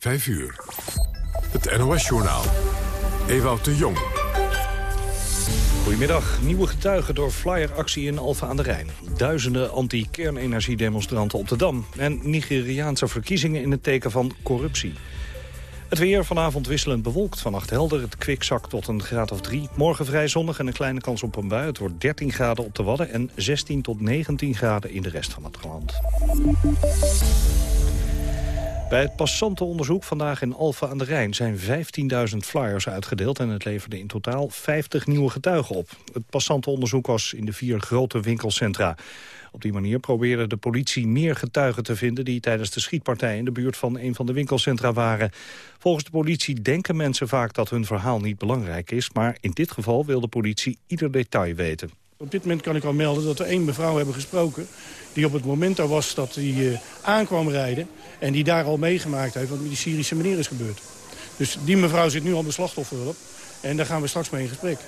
5 uur. Het NOS-journaal. Ewout de Jong. Goedemiddag. Nieuwe getuigen door flyeractie in Alfa aan de Rijn. Duizenden anti-kernenergiedemonstranten op de Dam. En Nigeriaanse verkiezingen in het teken van corruptie. Het weer vanavond wisselend bewolkt. Vannacht helder, het kwik zakt tot een graad of 3. Morgen vrij zonnig en een kleine kans op een bui. Het wordt 13 graden op de Wadden en 16 tot 19 graden in de rest van het land. Bij het passantenonderzoek vandaag in Alphen aan de Rijn zijn 15.000 flyers uitgedeeld en het leverde in totaal 50 nieuwe getuigen op. Het passantenonderzoek was in de vier grote winkelcentra. Op die manier probeerde de politie meer getuigen te vinden... die tijdens de schietpartij in de buurt van een van de winkelcentra waren. Volgens de politie denken mensen vaak dat hun verhaal niet belangrijk is... maar in dit geval wil de politie ieder detail weten. Op dit moment kan ik al melden dat we één mevrouw hebben gesproken... die op het moment daar was dat hij uh, aankwam rijden... en die daar al meegemaakt heeft wat met die Syrische meneer is gebeurd. Dus die mevrouw zit nu al de slachtofferhulp. En daar gaan we straks mee in gesprek.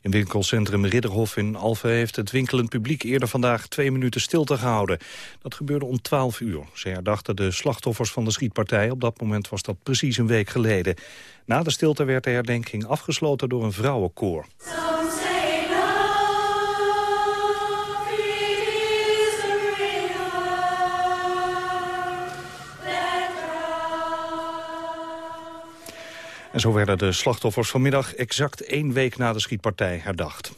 In winkelcentrum Ridderhof in Alphen heeft het winkelend publiek eerder vandaag twee minuten stilte gehouden. Dat gebeurde om 12 uur. Ze herdachten de slachtoffers van de schietpartij. Op dat moment was dat precies een week geleden. Na de stilte werd de herdenking afgesloten door een vrouwenkoor. En zo werden de slachtoffers vanmiddag exact één week na de schietpartij herdacht.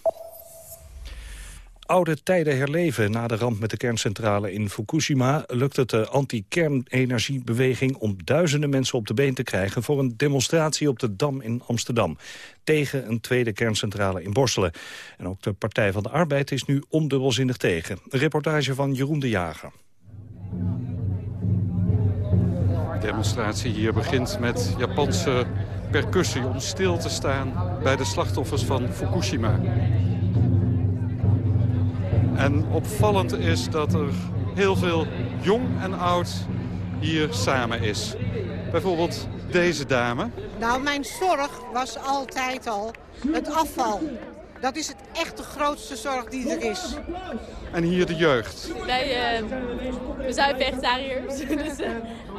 Oude tijden herleven. Na de ramp met de kerncentrale in Fukushima lukt het de anti-kernenergiebeweging om duizenden mensen op de been te krijgen voor een demonstratie op de Dam in Amsterdam. Tegen een tweede kerncentrale in Borselen. En ook de Partij van de Arbeid is nu ondubbelzinnig tegen. Een reportage van Jeroen de Jager. De demonstratie hier begint met Japanse percussie om stil te staan bij de slachtoffers van Fukushima. En opvallend is dat er heel veel jong en oud hier samen is. Bijvoorbeeld deze dame. Nou, mijn zorg was altijd al het afval. Dat is het echt de grootste zorg die er is. En hier de jeugd. Wij uh, we zijn vegetariërs, dus, uh,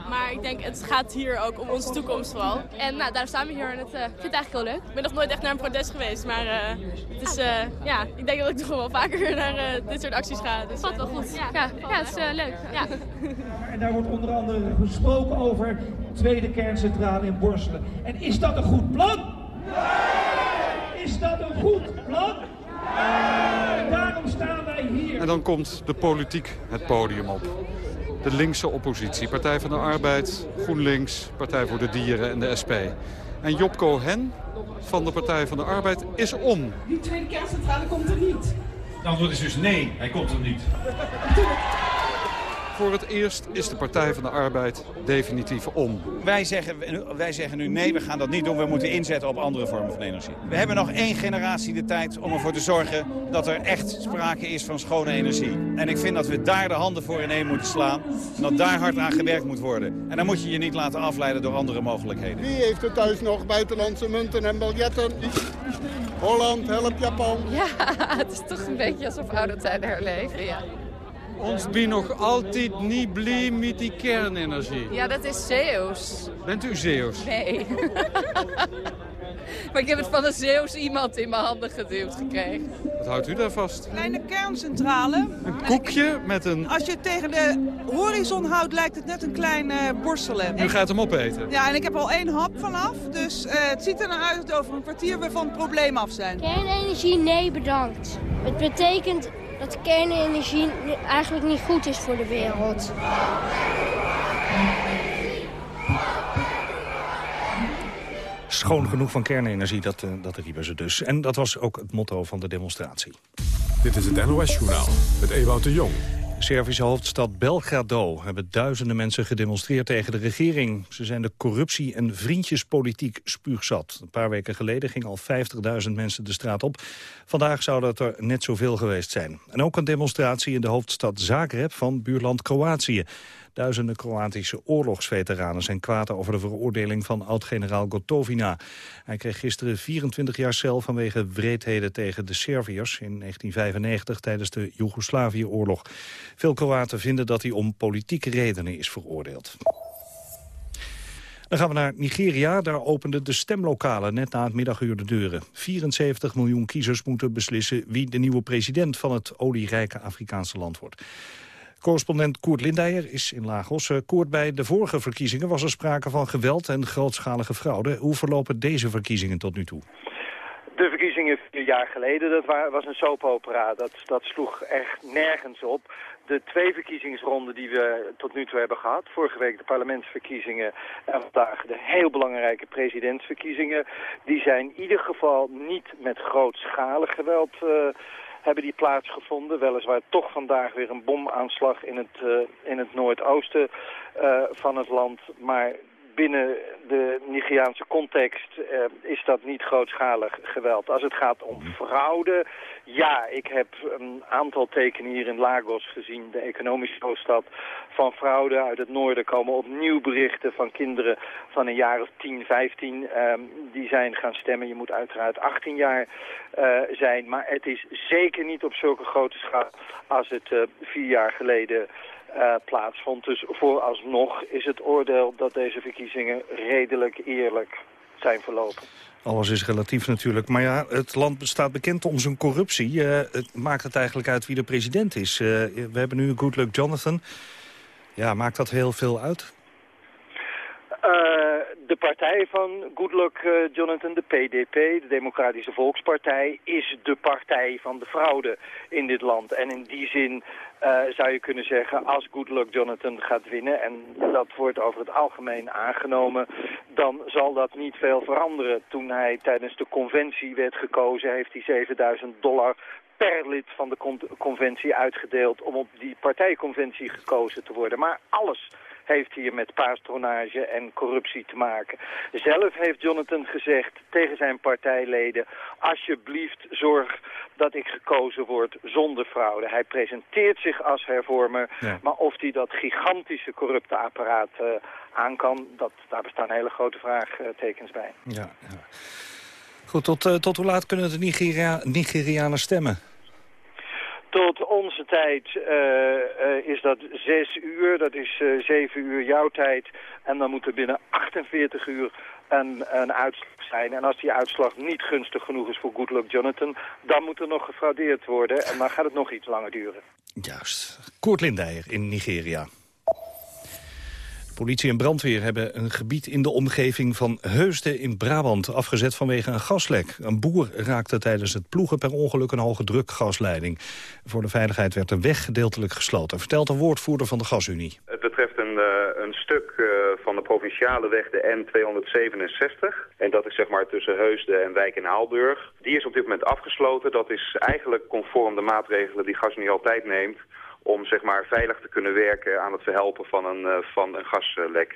maar ik denk het gaat hier ook om onze toekomst vooral. En nou, daar staan we hier en het, uh, ik vind het eigenlijk heel leuk. Ik ben nog nooit echt naar een protest geweest, maar het is, ja, ik denk dat ik toch wel vaker naar dit soort acties ga. Dus, Valt wel goed. Ja, ja, ja het is leuk. Ja. En daar wordt onder andere gesproken over tweede kerncentrale in Borselen. En is dat een goed plan? Is dat een goed plan? Nee! Daarom staan wij hier. En dan komt de politiek het podium op. De linkse oppositie, Partij van de Arbeid, GroenLinks, Partij voor de Dieren en de SP. En Job Cohen van de Partij van de Arbeid is om. Die tweede kerncentrale komt er niet. Het antwoord is dus nee, hij komt er niet. Voor het eerst is de Partij van de Arbeid definitief om. Wij zeggen, wij zeggen nu nee, we gaan dat niet doen. We moeten inzetten op andere vormen van energie. We hebben nog één generatie de tijd om ervoor te zorgen dat er echt sprake is van schone energie. En ik vind dat we daar de handen voor ineen moeten slaan. En dat daar hard aan gewerkt moet worden. En dan moet je je niet laten afleiden door andere mogelijkheden. Wie heeft er thuis nog buitenlandse munten en biljetten? Holland, help Japan. Ja, het is toch een beetje alsof oude tijden herleven, ja. Ons ben nog altijd niet blij met die kernenergie. Ja, dat is Zeeuws. Bent u Zeeuws? Nee. maar ik heb het van een Zeeuws iemand in mijn handen geduwd gekregen. Wat houdt u daar vast? Kleine kerncentrale. Een koekje met een... Als je het tegen de horizon houdt, lijkt het net een klein uh, borstelen. U gaat hem opeten? Ja, en ik heb al één hap vanaf. Dus uh, het ziet er naar uit dat over een kwartier we van het probleem af zijn. Kernenergie, nee bedankt. Het betekent dat kernenergie eigenlijk niet goed is voor de wereld. Schoon genoeg van kernenergie, dat, uh, dat riepen ze dus. En dat was ook het motto van de demonstratie. Dit is het NOS-journaal met Ewout de Jong. Servische hoofdstad Belgrado hebben duizenden mensen gedemonstreerd tegen de regering. Ze zijn de corruptie- en vriendjespolitiek spuugzat. Een paar weken geleden gingen al 50.000 mensen de straat op. Vandaag zouden het er net zoveel geweest zijn. En ook een demonstratie in de hoofdstad Zagreb van buurland Kroatië. Duizenden Kroatische oorlogsveteranen zijn kwaad over de veroordeling van oud-generaal Gotovina. Hij kreeg gisteren 24 jaar cel vanwege wreedheden tegen de Serviërs in 1995 tijdens de Joegoslavië-oorlog. Veel Kroaten vinden dat hij om politieke redenen is veroordeeld. Dan gaan we naar Nigeria. Daar openden de stemlokalen net na het middaguur de deuren. 74 miljoen kiezers moeten beslissen wie de nieuwe president van het olierijke Afrikaanse land wordt. Correspondent Koert Lindeyer is in Lagos. Uh, Koert, bij de vorige verkiezingen was er sprake van geweld en grootschalige fraude. Hoe verlopen deze verkiezingen tot nu toe? De verkiezingen vier jaar geleden, dat was een soapopera. Dat, dat sloeg echt nergens op. De twee verkiezingsronden die we tot nu toe hebben gehad, vorige week de parlementsverkiezingen en vandaag de heel belangrijke presidentsverkiezingen, die zijn in ieder geval niet met grootschalig geweld uh, hebben die plaatsgevonden. Weliswaar toch vandaag weer een bomaanslag in het, uh, in het noordoosten uh, van het land. Maar binnen de Nigeriaanse context uh, is dat niet grootschalig geweld. Als het gaat om fraude, ja, ik heb een aantal tekenen hier in Lagos gezien, de economische hoofdstad van fraude. Uit het noorden komen opnieuw berichten van kinderen van een jaar of 10, 15, um, die zijn gaan stemmen. Je moet uiteraard 18 jaar uh, zijn, maar het is zeker niet op zulke grote schaal als het uh, vier jaar geleden uh, plaatsvond. Dus vooralsnog is het oordeel dat deze verkiezingen redelijk eerlijk zijn verlopen. Alles is relatief natuurlijk. Maar ja, het land staat bekend om zijn corruptie. Uh, het maakt het eigenlijk uit wie de president is. Uh, we hebben nu Goodluck Jonathan. Ja, maakt dat heel veel uit? De partij van Goodluck uh, Jonathan, de PDP, de Democratische Volkspartij, is de partij van de fraude in dit land. En in die zin uh, zou je kunnen zeggen, als Goodluck Jonathan gaat winnen, en dat wordt over het algemeen aangenomen, dan zal dat niet veel veranderen. Toen hij tijdens de conventie werd gekozen, heeft hij 7000 dollar per lid van de con conventie uitgedeeld om op die partijconventie gekozen te worden. Maar alles heeft hier met paastronage en corruptie te maken. Zelf heeft Jonathan gezegd tegen zijn partijleden... alsjeblieft zorg dat ik gekozen word zonder fraude. Hij presenteert zich als hervormer, ja. maar of hij dat gigantische corrupte apparaat uh, aan kan... Dat, daar bestaan hele grote vraagtekens bij. Ja, ja. Goed, tot, uh, tot hoe laat kunnen de Nigeria Nigerianen stemmen? Tot onze tijd uh, uh, is dat zes uur, dat is uh, zeven uur jouw tijd. En dan moet er binnen 48 uur een, een uitslag zijn. En als die uitslag niet gunstig genoeg is voor Goodluck Jonathan... dan moet er nog gefraudeerd worden en dan gaat het nog iets langer duren. Juist. Koert Lindeyer in Nigeria. Politie en brandweer hebben een gebied in de omgeving van Heusden in Brabant afgezet vanwege een gaslek. Een boer raakte tijdens het ploegen per ongeluk een hoge druk gasleiding. Voor de veiligheid werd de weg gedeeltelijk gesloten, vertelt de woordvoerder van de Gasunie. Het betreft een, uh, een stuk uh, van de provinciale weg, de N267. En dat is zeg maar tussen Heusden en Wijk en Aalburg. Die is op dit moment afgesloten. Dat is eigenlijk conform de maatregelen die Gasunie altijd neemt om zeg maar, veilig te kunnen werken aan het verhelpen van een, uh, van een gaslek.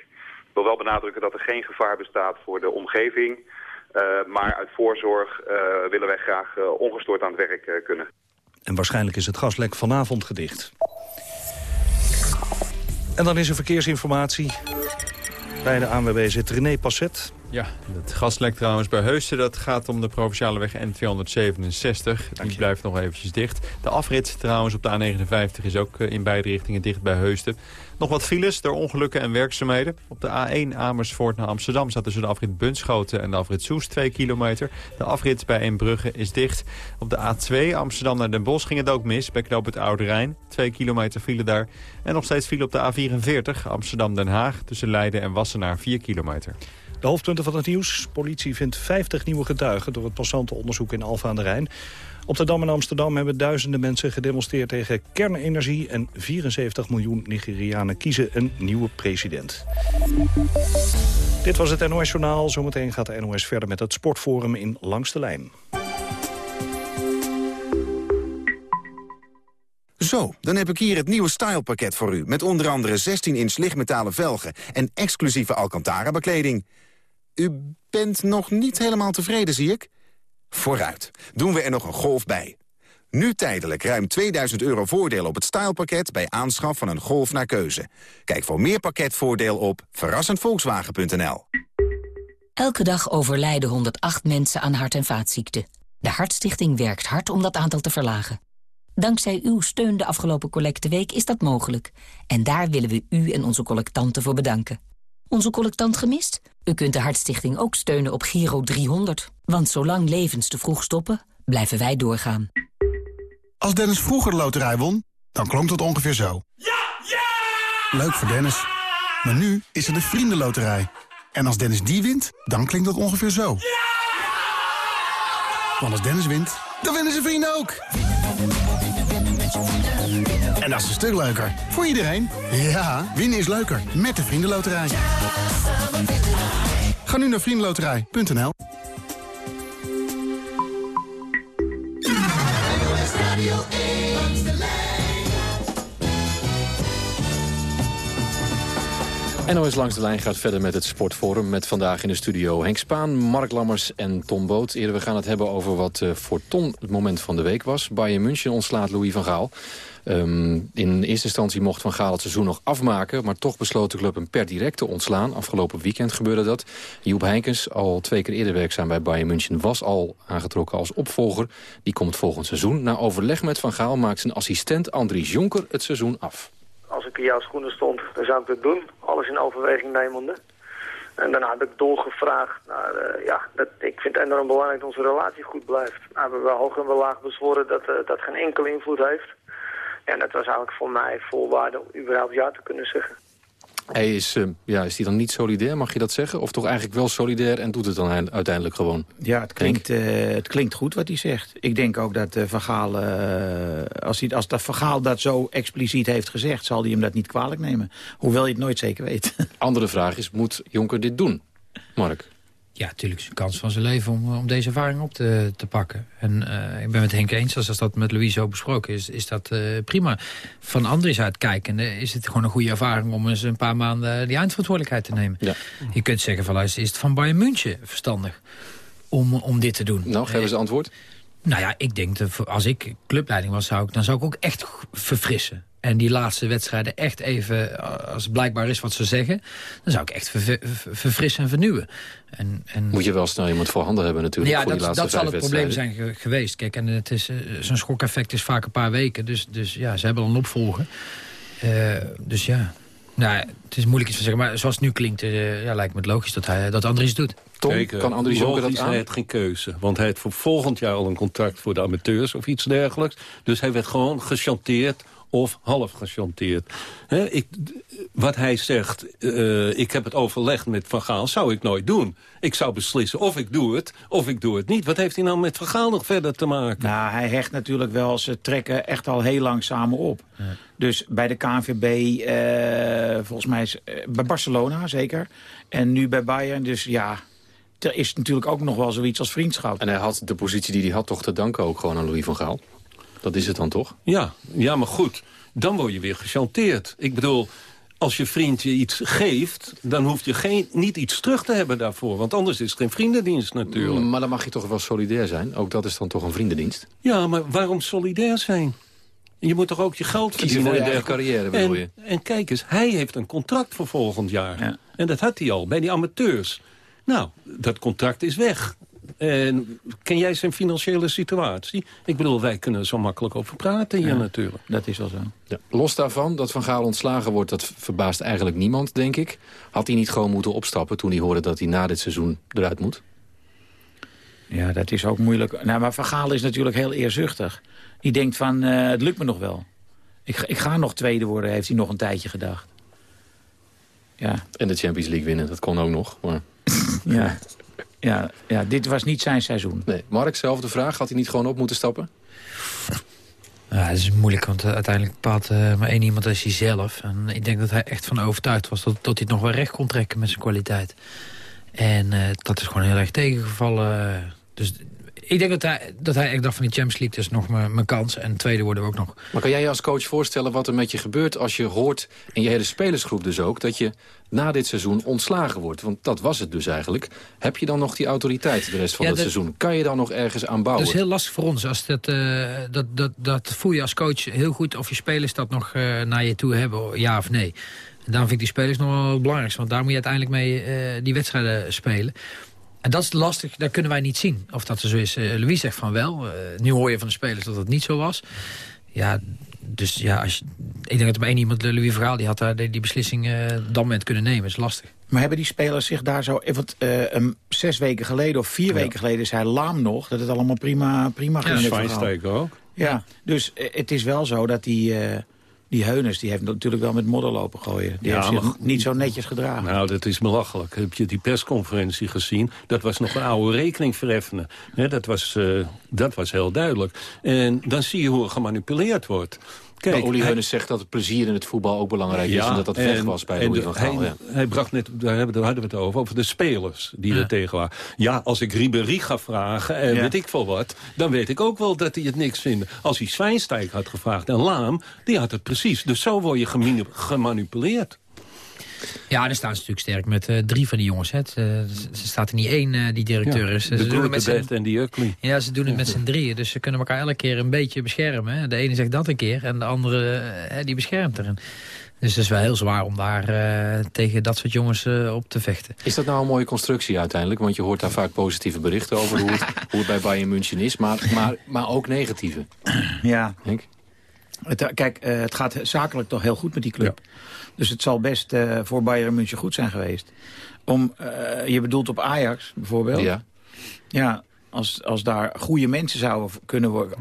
Ik wil wel benadrukken dat er geen gevaar bestaat voor de omgeving. Uh, maar uit voorzorg uh, willen wij graag ongestoord aan het werk kunnen. En waarschijnlijk is het gaslek vanavond gedicht. En dan is er verkeersinformatie. Bij de ANWB zit René Passet. Ja, het gaslek trouwens bij Heusden, dat gaat om de Provinciale weg N267. Die blijft nog eventjes dicht. De afrit trouwens op de A59 is ook in beide richtingen dicht bij Heusden. Nog wat files door ongelukken en werkzaamheden. Op de A1 Amersfoort naar Amsterdam staat tussen de afrit Bunschoten en de afrit Soest 2 kilometer. De afrit bij Eembrugge is dicht. Op de A2 Amsterdam naar Den Bosch ging het ook mis bij knoop het Oude Rijn. 2 kilometer file daar. En nog steeds file op de A44 Amsterdam-Den Haag tussen Leiden en Wassenaar 4 kilometer. De hoofdpunten van het nieuws. Politie vindt 50 nieuwe getuigen door het passantenonderzoek in Alfa aan de Rijn. Op de Dam in Amsterdam hebben duizenden mensen gedemonstreerd tegen kernenergie... en 74 miljoen Nigerianen kiezen een nieuwe president. Dit was het NOS Journaal. Zometeen gaat de NOS verder met het sportforum in Langs de Lijn. Zo, dan heb ik hier het nieuwe stylepakket voor u... met onder andere 16-inch lichtmetalen velgen en exclusieve Alcantara-bekleding. U bent nog niet helemaal tevreden, zie ik? Vooruit, doen we er nog een golf bij. Nu tijdelijk ruim 2000 euro voordeel op het stylepakket... bij aanschaf van een Golf naar keuze. Kijk voor meer pakketvoordeel op verrassendvolkswagen.nl. Elke dag overlijden 108 mensen aan hart- en vaatziekten. De Hartstichting werkt hard om dat aantal te verlagen. Dankzij uw steun de afgelopen collecteweek is dat mogelijk. En daar willen we u en onze collectanten voor bedanken. Onze collectant gemist? U kunt de Hartstichting ook steunen op Giro 300. Want zolang levens te vroeg stoppen, blijven wij doorgaan. Als Dennis vroeger de loterij won, dan klonk dat ongeveer zo. Ja! Ja! Leuk voor Dennis. Maar nu is er de Vriendenloterij. En als Dennis die wint, dan klinkt dat ongeveer zo. Ja! Want als Dennis wint, dan winnen zijn vrienden ook. En dat is een stuk leuker. Voor iedereen. Ja, winnen is leuker. Met de Vriendenloterij. Ga nu naar vriendenloterij.nl NOS Langs de Lijn gaat verder met het Sportforum... met vandaag in de studio Henk Spaan, Mark Lammers en Tom Boot. Eerder we gaan het hebben over wat uh, voor Tom het moment van de week was. Bayern München ontslaat Louis van Gaal. Um, in eerste instantie mocht Van Gaal het seizoen nog afmaken... maar toch besloot de club hem per direct te ontslaan. Afgelopen weekend gebeurde dat. Joep Heinkens, al twee keer eerder werkzaam bij Bayern München... was al aangetrokken als opvolger. Die komt volgend seizoen. Na overleg met Van Gaal maakt zijn assistent Andries Jonker het seizoen af. Als ik in jouw schoenen stond, dan zou ik het doen. Alles in overweging nemende. En daarna heb ik doorgevraagd. Nou, uh, ja, dat, ik vind het enorm belangrijk dat onze relatie goed blijft. Nou, we hebben hoog en wel laag bezworen dat uh, dat geen enkele invloed heeft. En dat was eigenlijk voor mij voorwaarde om überhaupt ja te kunnen zeggen. Hij is, uh, ja, is hij dan niet solidair, mag je dat zeggen? Of toch eigenlijk wel solidair en doet het dan uiteindelijk gewoon? Ja, het klinkt, uh, het klinkt goed wat hij zegt. Ik denk ook dat uh, Vergaal, als, hij, als dat Vergaal dat zo expliciet heeft gezegd... zal hij hem dat niet kwalijk nemen. Hoewel je het nooit zeker weet. Andere vraag is, moet Jonker dit doen? Mark? Ja, natuurlijk is een kans van zijn leven om, om deze ervaring op te, te pakken. En uh, ik ben met Henk eens, als dat met Louise zo besproken is, is dat uh, prima. Van Andries uitkijkende is het gewoon een goede ervaring om eens een paar maanden die eindverantwoordelijkheid te nemen. Ja. Je kunt zeggen van luister, is het van Bayern München verstandig om, om dit te doen? Nou, geef eens antwoord. Nou ja, ik denk dat als ik clubleiding was, zou ik, dan zou ik ook echt verfrissen. En die laatste wedstrijden echt even, als het blijkbaar is wat ze zeggen... dan zou ik echt ver, ver, verfrissen en vernieuwen. En, en... Moet je wel snel iemand voorhanden hebben natuurlijk ja, voor dat, die laatste dat zal het probleem zijn geweest. Kijk, en het is, zo'n schokeffect is vaak een paar weken. Dus, dus ja, ze hebben al een opvolger. Uh, dus ja, nou, het is moeilijk iets te zeggen. Maar zoals het nu klinkt, uh, ja, lijkt me het logisch dat, hij, dat Andries doet. Tom, Kijk, kan Andries Jonker dat aan? Hij had geen keuze. Want hij had voor volgend jaar al een contract voor de amateurs of iets dergelijks. Dus hij werd gewoon gechanteerd of half gechanteerd. He, ik, wat hij zegt, uh, ik heb het overlegd met Van Gaal, zou ik nooit doen. Ik zou beslissen of ik doe het, of ik doe het niet. Wat heeft hij nou met Van Gaal nog verder te maken? Nou, hij hecht natuurlijk wel, ze trekken echt al heel lang samen op. Ja. Dus bij de KNVB, uh, volgens mij is, uh, bij Barcelona zeker. En nu bij Bayern, dus ja... Er is natuurlijk ook nog wel zoiets als vriendschap. En hij had de positie die hij had toch te danken ook gewoon aan Louis van Gaal? Dat is het dan toch? Ja, ja maar goed. Dan word je weer gechanteerd. Ik bedoel, als je vriend je iets geeft... dan hoef je geen, niet iets terug te hebben daarvoor. Want anders is het geen vriendendienst natuurlijk. Maar dan mag je toch wel solidair zijn? Ook dat is dan toch een vriendendienst? Ja, maar waarom solidair zijn? Je moet toch ook je geld Kiezen verdienen. voor je eigen carrière, bedoel en, je? En kijk eens, hij heeft een contract voor volgend jaar. Ja. En dat had hij al, bij die amateurs. Nou, dat contract is weg. En ken jij zijn financiële situatie? Ik bedoel, wij kunnen er zo makkelijk over praten hier ja, natuurlijk. Dat is wel zo. Ja. Los daarvan, dat Van Gaal ontslagen wordt, dat verbaast eigenlijk niemand, denk ik. Had hij niet gewoon moeten opstappen toen hij hoorde dat hij na dit seizoen eruit moet? Ja, dat is ook moeilijk. Nou, maar Van Gaal is natuurlijk heel eerzuchtig. Die denkt van, uh, het lukt me nog wel. Ik, ik ga nog tweede worden, heeft hij nog een tijdje gedacht. Ja. En de Champions League winnen, dat kon ook nog. Maar... ja. Ja, ja, dit was niet zijn seizoen. Nee. Mark, zelfde vraag. Had hij niet gewoon op moeten stappen? Ja, het is moeilijk, want uiteindelijk bepaalt uh, maar één iemand als hij zelf. En ik denk dat hij echt van overtuigd was dat, dat hij het nog wel recht kon trekken met zijn kwaliteit. En uh, dat is gewoon heel erg tegengevallen. Dus ik denk dat hij, dat hij echt dacht van die Champions League, dat is nog mijn kans. En tweede worden we ook nog. Maar kan jij je als coach voorstellen wat er met je gebeurt als je hoort, en je hele spelersgroep dus ook, dat je na dit seizoen ontslagen wordt? Want dat was het dus eigenlijk. Heb je dan nog die autoriteit de rest van ja, het dat, seizoen? Kan je dan nog ergens aan bouwen? Dat is heel lastig voor ons. Als dat, uh, dat, dat, dat voel je als coach heel goed of je spelers dat nog uh, naar je toe hebben, ja of nee. En daarom vind ik die spelers nog wel het belangrijkste. Want daar moet je uiteindelijk mee uh, die wedstrijden spelen. En dat is lastig, dat kunnen wij niet zien. Of dat er zo is. Uh, Louis zegt van wel. Uh, nu hoor je van de spelers dat het niet zo was. Ja, dus ja, als je, ik denk dat er maar één iemand, Louis Verhaal... die had daar die, die beslissing uh, dat moment kunnen nemen. Dat is lastig. Maar hebben die spelers zich daar zo... Want, uh, um, zes weken geleden of vier ja. weken geleden zei Laam nog... dat het allemaal prima, prima ging. Ja, Schweinsteiger ook. Ja, dus uh, het is wel zo dat die... Die Heuners die heeft natuurlijk wel met modder lopen gooien. Die ja, heeft zich niet zo netjes gedragen. Nou, dat is belachelijk. Heb je die persconferentie gezien? Dat was nog een oude rekening vereffenen. dat, was, uh, dat was heel duidelijk. En dan zie je hoe er gemanipuleerd wordt. Kijk, nou, zegt dat het plezier in het voetbal ook belangrijk ja, is... en dat dat weg was bij Louis van Gaal. Hij, ja. hij bracht net, daar hadden we het over, over de spelers die ja. er tegen waren. Ja, als ik Ribéry ga vragen en weet ik veel wat... dan weet ik ook wel dat hij het niks vindt. Als hij Zwijnstijk had gevraagd en Laam, die had het precies. Dus zo word je gemanipuleerd. Ja, dan staan ze natuurlijk sterk met uh, drie van die jongens. Hè. Ze, ze staat er niet één uh, die directeur is. Ja, ze de doen het met en die Ugly. Ja, ze doen het met z'n drieën. Dus ze kunnen elkaar elke keer een beetje beschermen. Hè. De ene zegt dat een keer en de andere uh, die beschermt er. Dus het is wel heel zwaar om daar uh, tegen dat soort jongens uh, op te vechten. Is dat nou een mooie constructie uiteindelijk? Want je hoort daar vaak positieve berichten over hoe het, hoe het bij Bayern München is. Maar, maar, maar ook negatieve. Ja. Denk? Het, kijk, uh, het gaat zakelijk toch heel goed met die club. Ja. Dus het zal best uh, voor Bayern München goed zijn geweest. Om, uh, je bedoelt op Ajax bijvoorbeeld. Ja. Ja, als, als daar goede mensen zouden kunnen worden,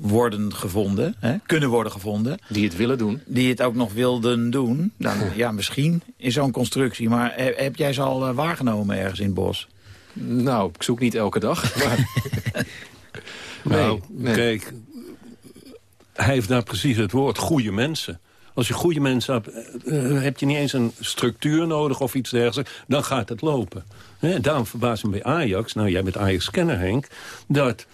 worden gevonden. Hè, kunnen worden gevonden. Die het willen doen. Die het ook nog wilden doen. Dan, ja, misschien in zo'n constructie. Maar heb, heb jij ze al uh, waargenomen ergens in het bos? Nou, ik zoek niet elke dag. Maar... nee, nou, nee. kijk, hij heeft daar precies het woord, goede mensen. Als je goede mensen hebt, uh, heb je niet eens een structuur nodig of iets dergelijks. Dan gaat het lopen. He, daarom verbaast me bij Ajax, nou jij bent Ajax-kenner Henk... dat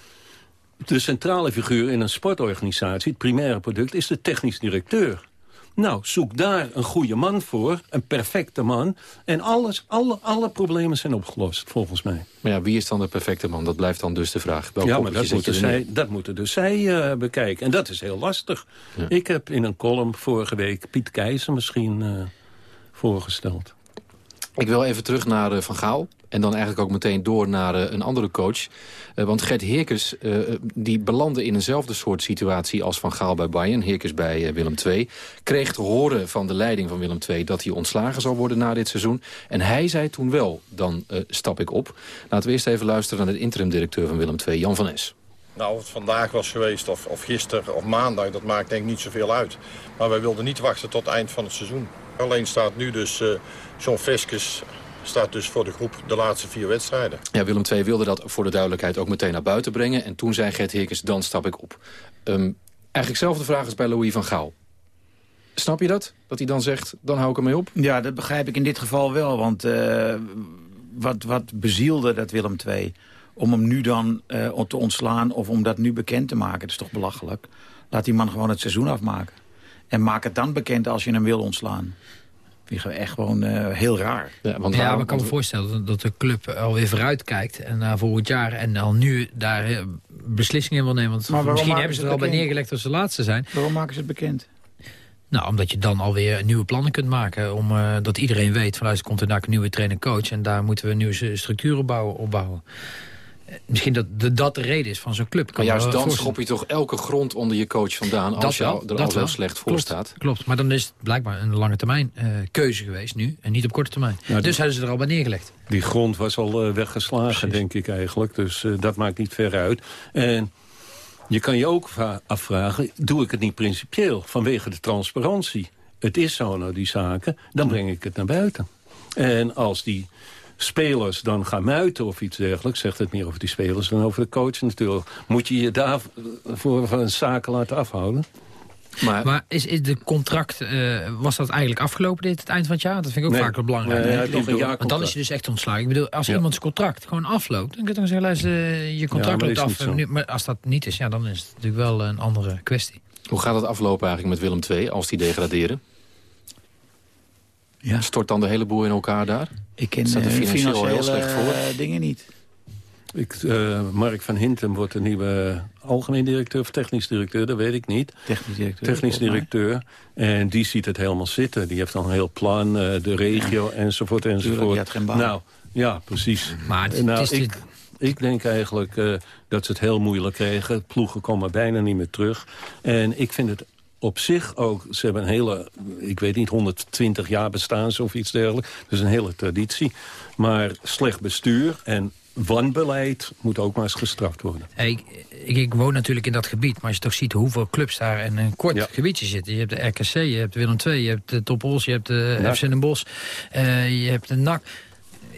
de centrale figuur in een sportorganisatie, het primaire product... is de technisch directeur. Nou, zoek daar een goede man voor, een perfecte man... en alles, alle, alle problemen zijn opgelost, volgens mij. Maar ja, wie is dan de perfecte man? Dat blijft dan dus de vraag. Welk ja, maar dat moeten, zij, dat moeten dus zij uh, bekijken. En dat is heel lastig. Ja. Ik heb in een column vorige week Piet Keizer misschien uh, voorgesteld. Ik wil even terug naar uh, Van Gaal. En dan eigenlijk ook meteen door naar uh, een andere coach. Uh, want Gert Heerkes uh, die belandde in eenzelfde soort situatie als Van Gaal bij Bayern. Heerkes bij Willem II. Kreeg te horen van de leiding van Willem II dat hij ontslagen zou worden na dit seizoen. En hij zei toen wel, dan stap ik op. Laten we eerst even luisteren naar de interim-directeur van Willem II, Jan van Es. Nou, of het vandaag was geweest, of, of gisteren, of maandag, dat maakt denk ik niet zoveel uit. Maar wij wilden niet wachten tot het eind van het seizoen. Alleen staat nu dus John Veskes staat dus voor de groep de laatste vier wedstrijden. Ja, Willem II wilde dat voor de duidelijkheid ook meteen naar buiten brengen. En toen zei Gert Heerkens, dan stap ik op. Um, eigenlijk zelfde vraag als bij Louis van Gaal. Snap je dat? Dat hij dan zegt, dan hou ik ermee op? Ja, dat begrijp ik in dit geval wel. Want uh, wat, wat bezielde dat Willem II? Om hem nu dan uh, te ontslaan of om dat nu bekend te maken. Dat is toch belachelijk? Laat die man gewoon het seizoen afmaken. En maak het dan bekend als je hem wil ontslaan. Echt gewoon uh, heel raar. Ja, want ja, maar ik kan me voorstellen dat de club alweer vooruit kijkt en naar volgend jaar en al nu daar beslissingen in wil nemen. Want misschien hebben ze er al bij neergelegd als ze laatste zijn. Waarom maken ze het bekend? Nou, omdat je dan alweer nieuwe plannen kunt maken. Om, uh, dat iedereen weet, vanuit komt er een nieuwe trainer-coach. En daar moeten we nieuwe structuren bouwen, opbouwen misschien dat de, dat de reden is van zo'n club. Maar juist dan schop je toch elke grond onder je coach vandaan... Dat als je wel, er al wel slecht voor klopt, staat. Klopt, maar dan is het blijkbaar een lange termijn uh, keuze geweest nu... en niet op korte termijn. Nou, dus hebben ze er al bij neergelegd. Die grond was al uh, weggeslagen, Precies. denk ik eigenlijk. Dus uh, dat maakt niet ver uit. En je kan je ook afvragen, doe ik het niet principieel? Vanwege de transparantie. Het is zo nou, die zaken, dan breng ik het naar buiten. En als die spelers dan gaan muiten of iets dergelijks... zegt het meer over die spelers dan over de coach natuurlijk. Moet je je daarvoor van zaken laten afhouden? Maar, maar, is, is de contract, uh, was dat eigenlijk afgelopen dit het eind van het jaar? Dat vind ik ook nee, vaak wel belangrijk. Nee, nee, een jaar Want dan is je dus echt ontslagen. Ik bedoel, als ja. iemands contract gewoon afloopt... dan kun je dan zeggen, luister, uh, je contract ja, loopt af. Nu, maar als dat niet is, ja, dan is het natuurlijk wel een andere kwestie. Hoe gaat het aflopen eigenlijk met Willem II als die degraderen? Ja. Stort dan de hele boel in elkaar daar? Ik ken de financieel heel slecht voor. Uh, dingen niet. Ik, uh, Mark van Hintem wordt de nieuwe algemeen directeur of technisch directeur, dat weet ik niet. Technisch directeur. Technisch directeur. En die ziet het helemaal zitten. Die heeft dan een heel plan, uh, de regio ja. enzovoort enzovoort. Tuurlijk, geen baan. Nou, ja, precies. Maar het, nou, het is ik, Ik denk eigenlijk uh, dat ze het heel moeilijk kregen. Ploegen komen bijna niet meer terug. En ik vind het op zich ook, ze hebben een hele, ik weet niet, 120 jaar bestaan of iets dergelijks. Dus een hele traditie. Maar slecht bestuur en wanbeleid moet ook maar eens gestraft worden. ik, ik, ik, woon natuurlijk in dat gebied, maar als je toch ziet hoeveel clubs daar in een kort gebiedje zitten. Je hebt de RKC, je hebt Willem II, je hebt de Topols, je hebt de FC Den Bosch, uh, je hebt de NAC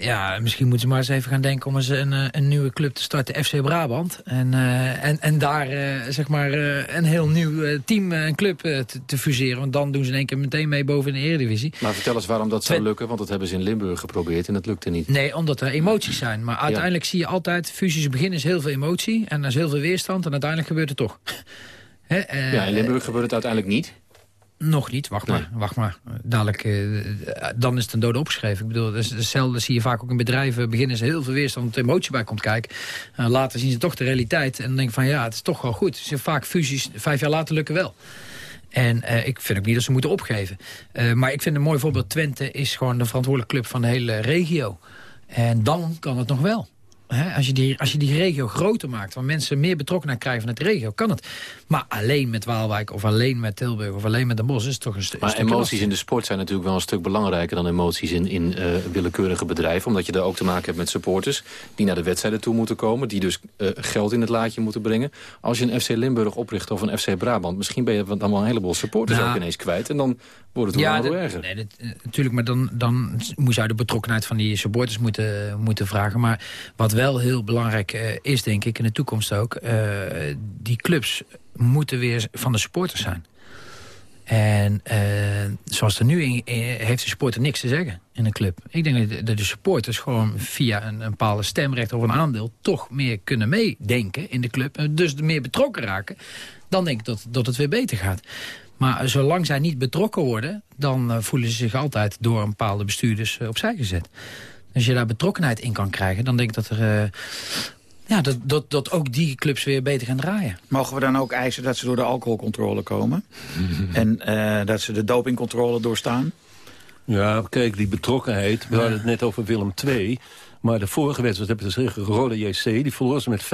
ja, misschien moeten ze maar eens even gaan denken om eens een, eh, een nieuwe club te starten, FC Brabant. En, uh, en, en daar uh, zeg maar een heel nieuw team, een club te, te, fuseren. Want dan doen ze in één keer meteen mee boven in de Eredivisie. Maar vertel eens waarom dat zou lukken, want dat hebben ze in Limburg geprobeerd en dat lukte niet. Nee, omdat er emoties zijn. Maar uiteindelijk zie je altijd, fusies beginnen is heel veel emotie en er is heel veel weerstand en uiteindelijk gebeurt het toch. ja, in Limburg gebeurt het uiteindelijk niet. Nog niet, wacht maar. Wacht maar. Dadelijk, uh, dan is het een dode opgeschreven. Ik bedoel, dus hetzelfde zie je vaak ook in bedrijven. Beginnen ze heel veel weerstand, de emotie bij komt kijken. Uh, later zien ze toch de realiteit. En dan denk ik van ja, het is toch wel goed. Dus vaak fusies, vijf jaar later lukken wel. En uh, ik vind ook niet dat ze moeten opgeven. maar ik vind een mooi voorbeeld. Twente is gewoon de verantwoordelijke club van de hele regio. En dan kan het nog wel als, je die, als je die regio groter maakt, waar mensen meer betrokkenheid krijgen van het regio, kan het. Maar alleen met Waalwijk of alleen met Tilburg of alleen met de Bos is het toch een, st maar stuk emoties in de sport zijn natuurlijk wel een stuk belangrijker dan emoties in, in uh, willekeurige bedrijven. Omdat je daar ook te maken hebt met supporters die naar de wedstrijden toe moeten komen. Die dus uh, geld in het laadje moeten brengen. Als je een FC Limburg opricht of een FC Brabant, misschien ben je dan wel een heleboel supporters nou, ook ineens kwijt. En dan wordt het ja, wel erger. Nee, dat, uh, natuurlijk, maar dan, dan moet je de betrokkenheid van die supporters moeten, moeten vragen. Maar wat wel heel belangrijk uh, is, denk ik, in de toekomst ook... Uh, die clubs moeten weer van de supporters zijn. En uh, zoals er nu in, heeft de supporter niks te zeggen in een club. Ik denk dat de supporters gewoon via een, een bepaalde stemrecht of een aandeel... toch meer kunnen meedenken in de club. En dus meer betrokken raken. Dan denk ik dat, dat het weer beter gaat. Maar zolang zij niet betrokken worden... dan voelen ze zich altijd door een bepaalde bestuurders opzij gezet. Als je daar betrokkenheid in kan krijgen, dan denk ik dat er... Uh, ja, dat, dat, dat ook die clubs weer beter gaan draaien. Mogen we dan ook eisen dat ze door de alcoholcontrole komen? en uh, dat ze de dopingcontrole doorstaan? Ja, kijk, die betrokkenheid. We hadden het net over Willem II. Maar de vorige wedstrijd hebben ze zeggen, Roda JC, die verloor ze met 5-4.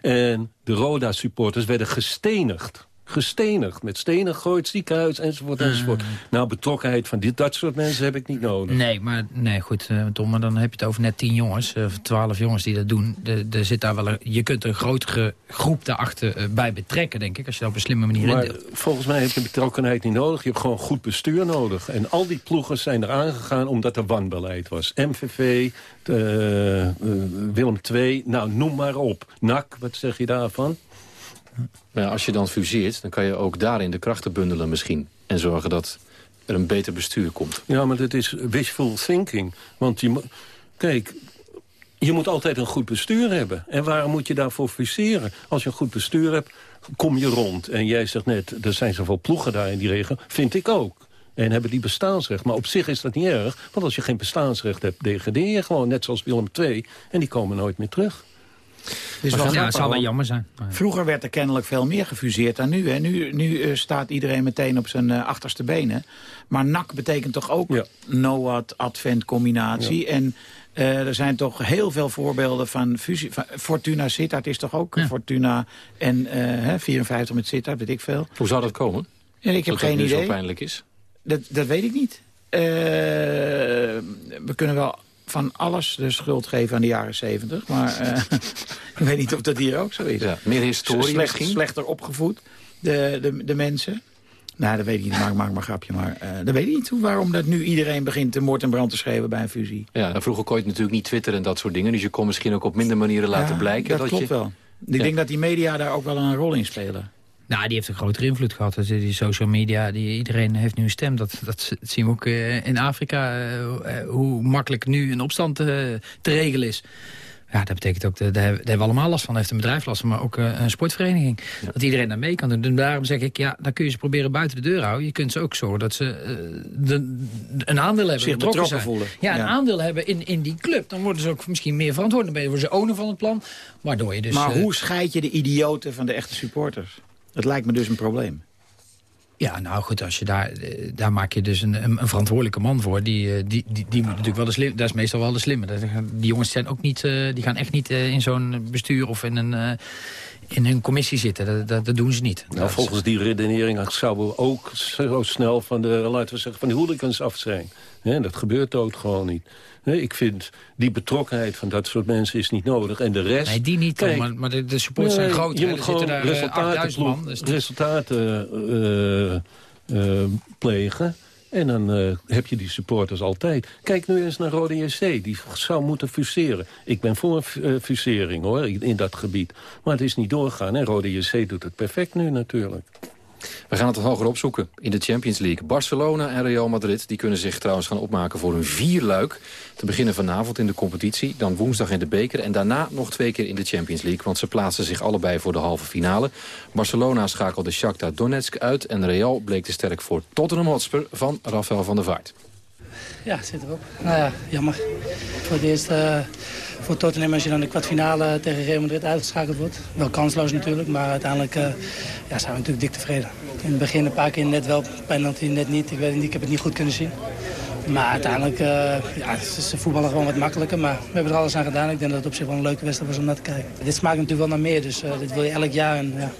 En de Roda-supporters werden gestenigd gestenigd. Met stenen gooit, ziekenhuis, enzovoort, ah. enzovoort. Nou, betrokkenheid van dit, dat soort mensen heb ik niet nodig. Nee, maar nee, goed, uh, Tom, maar dan heb je het over net tien jongens, uh, twaalf jongens die dat doen. Er zit daar wel een, je kunt een grotere groep daarachter uh, bij betrekken, denk ik, als je dat op een slimme manier maar volgens mij heb je betrokkenheid niet nodig. Je hebt gewoon goed bestuur nodig. En al die ploegen zijn er aangegaan omdat er wanbeleid was. MVV, Willem II, nou, noem maar op. NAC, wat zeg je daarvan? Maar als je dan fuseert, dan kan je ook daarin de krachten bundelen misschien. En zorgen dat er een beter bestuur komt. Ja, maar dat is wishful thinking. Want je, kijk, je moet altijd een goed bestuur hebben. En waarom moet je daarvoor fuseren? Als je een goed bestuur hebt, kom je rond. En jij zegt net, er zijn zoveel ploegen daar in die regio. Vind ik ook. En hebben die bestaansrecht. Maar op zich is dat niet erg. Want als je geen bestaansrecht hebt, degradeer je gewoon. Net zoals Willem II. En die komen nooit meer terug. Dus ja, het zal wel jammer zijn. Vroeger werd er kennelijk veel meer gefuseerd dan nu. Hè. Nu, nu uh, staat iedereen meteen op zijn uh, achterste benen. Maar NAC betekent toch ook ja. NOAD-advent combinatie. En uh, er zijn toch heel veel voorbeelden van fusie. Van Fortuna Sittard is toch ook ja. Fortuna en hè, 54 met Sittard, weet ik veel. Hoe zou dat komen? Ja, ik heb dat geen dat idee. zo pijnlijk is? Dat, dat weet ik niet. we kunnen wel van alles de schuld geven aan de jaren zeventig. Maar uh, ik weet niet of dat hier ook zo is. Ja, meer historie Slecht, misschien? Slechter opgevoed, de, de, de mensen. Nou, dat weet ik niet. Maak, maak maar een grapje. Maar uh, dat weet ik niet waarom dat nu iedereen begint te moord en brand te schrijven bij een fusie. Ja, vroeger kon je natuurlijk niet twitteren en dat soort dingen. Dus je kon misschien ook op minder manieren laten ja, blijken. dat, dat klopt je... wel. Ik ja. denk dat die media daar ook wel een rol in spelen. Nou, die heeft een grotere invloed gehad. Dus die social media, die, iedereen heeft nu een stem. Dat, dat zien we ook uh, in Afrika, uh, hoe makkelijk nu een opstand uh, te regelen is. Ja, dat betekent ook, daar hebben we allemaal last van. Daar heeft een bedrijf last van, maar ook een sportvereniging. Ja. Dat iedereen daar mee kan doen. Dus daarom zeg ik, ja, dan kun je ze proberen buiten de deur houden. Je kunt ze ook zorgen dat ze de, een aandeel hebben. Zich betrokken voelen. Ja, een aandeel hebben in, in die club. Dan worden ze ook misschien meer verantwoord. Dan worden ze owner van het plan. Waardoor je dus... Maar hoe scheid je de idioten van de echte supporters? Het lijkt me dus een probleem. Ja, nou goed, als je daar, eh, daar maak je dus een, een, verantwoordelijke man voor. Die, eh, die, die, die moet natuurlijk wel de slim, dat is meestal wel de slimme. Die jongens zijn ook niet, eh, die gaan echt niet in zo'n bestuur of in een, in een commissie zitten. Dat, dat, dat doen ze niet. Nou, volgens die redenering zouden we ook zo snel van de, laten we zeggen, van de hooligans af zijn. dat gebeurt ook gewoon niet. Ik vind die betrokkenheid van dat soort mensen is niet nodig. En de rest... Nee, die niet, kijk, maar, maar de, de supporters zijn groot. Je moet gewoon daar resultaten, man, dus resultaten uh, uh, plegen. En dan uh, heb je die supporters altijd. Kijk nu eens naar Rode JC. Die zou moeten fuseren. Ik ben voor uh, fusering hoor, in dat gebied. Maar het is niet doorgaan. En Rode JC doet het perfect nu natuurlijk. We gaan het hoger opzoeken in de Champions League. Barcelona en Real Madrid die kunnen zich trouwens gaan opmaken voor een vierluik. Te beginnen vanavond in de competitie, dan woensdag in de beker... en daarna nog twee keer in de Champions League... want ze plaatsen zich allebei voor de halve finale. Barcelona schakelde Shakhtar Donetsk uit... en Real bleek te sterk voor Tottenham Hotspur van Rafael van der Vaart. Ja, zit erop. Nou ja, jammer. Voor het eerst uh, voor Tottenham als je dan de kwartfinale tegen Real Madrid uitgeschakeld wordt. Wel kansloos natuurlijk, maar uiteindelijk uh, ja, zijn we natuurlijk dik tevreden. In het begin een paar keer net wel, penalty net niet. Ik weet niet, ik heb het niet goed kunnen zien. Maar uiteindelijk, uh, ja, ze voetballen gewoon wat makkelijker. Maar we hebben er alles aan gedaan. Ik denk dat het op zich wel een leuke wedstrijd was om naar te kijken. Dit smaakt natuurlijk wel naar meer, dus dit wil je elk jaar. En, ja,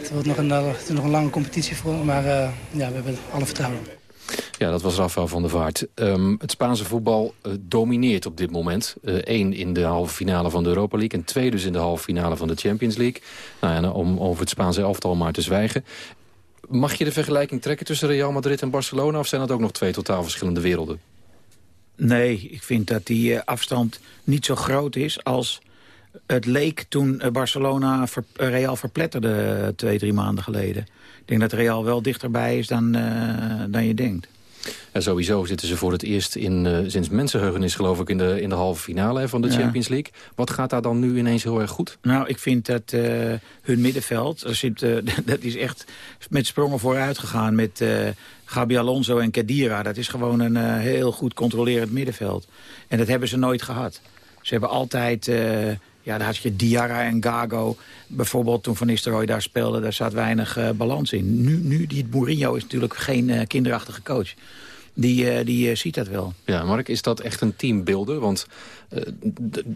het wordt nog een, het is nog een lange competitie voor, maar ja, we hebben alle vertrouwen. Ja, dat was Rafael van der Vaart. Um, het Spaanse voetbal uh, domineert op dit moment. Eén uh, in de halve finale van de Europa League... en twee dus in de halve finale van de Champions League. Nou ja, om over het Spaanse elftal maar te zwijgen. Mag je de vergelijking trekken tussen Real Madrid en Barcelona... of zijn dat ook nog twee totaal verschillende werelden? Nee, ik vind dat die uh, afstand niet zo groot is als het leek toen Barcelona ver, Real verpletterde twee, drie maanden geleden. Ik denk dat Real wel dichterbij is dan, dan je denkt. En sowieso zitten ze voor het eerst in, uh, sinds mensenheugenis geloof ik in de, in de halve finale van de Champions League. Wat gaat daar dan nu ineens heel erg goed? Nou, ik vind dat uh, hun middenveld, zit, uh, dat is echt met sprongen vooruit gegaan met Gabi Alonso en Kedira. Dat is gewoon een heel goed controlerend middenveld. En dat hebben ze nooit gehad. Ze hebben altijd... Ja, daar had je Diarra en Gago. Bijvoorbeeld toen Van Nistelrooy daar speelde, daar zat weinig uh, balans in. Nu, nu die Mourinho is natuurlijk geen uh, kinderachtige coach. Die, uh, die ziet dat wel. Ja, Mark, is dat echt een teambuilder? Want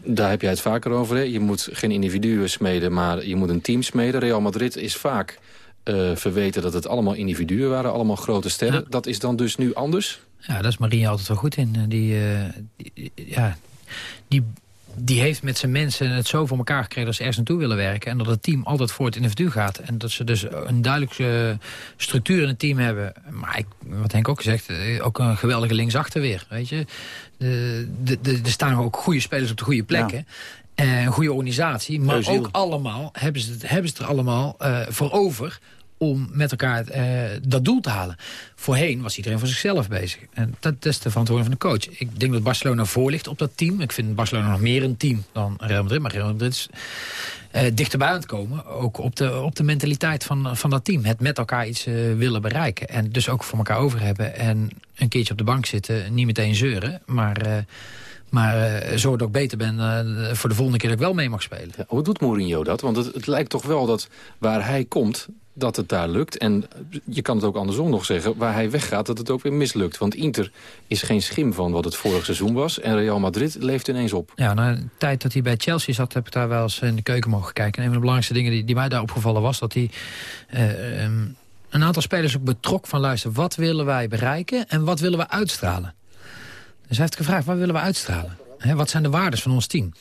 daar heb jij het vaker over. Hè? Je moet geen individuen smeden, maar je moet een team smeden. Real Madrid is vaak verweten dat het allemaal individuen waren. Allemaal grote sterren. Dat is dan dus nu anders? Ja, daar is Mourinho altijd wel goed in. Die, die ja, die die heeft met zijn mensen het zo voor elkaar gekregen dat ze ergens naartoe willen werken. En dat het team altijd voor het individu gaat. En dat ze dus een duidelijke structuur in het team hebben. Maar ik, wat Henk ook gezegd, eh, ook een geweldige linksachter weer. Weet je? De, de, de, er staan ook goede spelers op de goede plekken. Ja. een goede organisatie. Maar ook allemaal hebben ze, het, hebben ze er allemaal uh, voor over om met elkaar uh, dat doel te halen. Voorheen was iedereen voor zichzelf bezig. En dat, is de verantwoording van de coach. Ik denk dat Barcelona voor ligt op dat team. Ik vind Barcelona nog meer een team dan Real Madrid. Maar Real Madrid is uh, dichterbij aan het komen. Ook op de, op de mentaliteit van, van dat team. Het met elkaar iets uh, willen bereiken. En dus ook voor elkaar over hebben. En een keertje op de bank zitten. Niet meteen zeuren. Maar... Maar uh, zo ik ook beter ben voor de volgende keer dat ik wel mee mag spelen. Ja, hoe doet Mourinho dat? Want het, het, lijkt toch wel dat waar hij komt, dat het daar lukt. En je kan het ook andersom nog zeggen, waar hij weggaat, dat het ook weer mislukt. Want Inter is geen schim van wat het vorig seizoen was. En Real Madrid leeft ineens op. Ja, na de tijd dat hij bij Chelsea zat, heb ik daar wel eens in de keuken mogen kijken. En een van de belangrijkste dingen die, die mij daar opgevallen was, dat hij... Uh, um, een aantal spelers ook betrok van luister, wat willen wij bereiken en wat willen we uitstralen? Dus hij heeft gevraagd, wat willen we uitstralen? Wat zijn de waarden van ons team?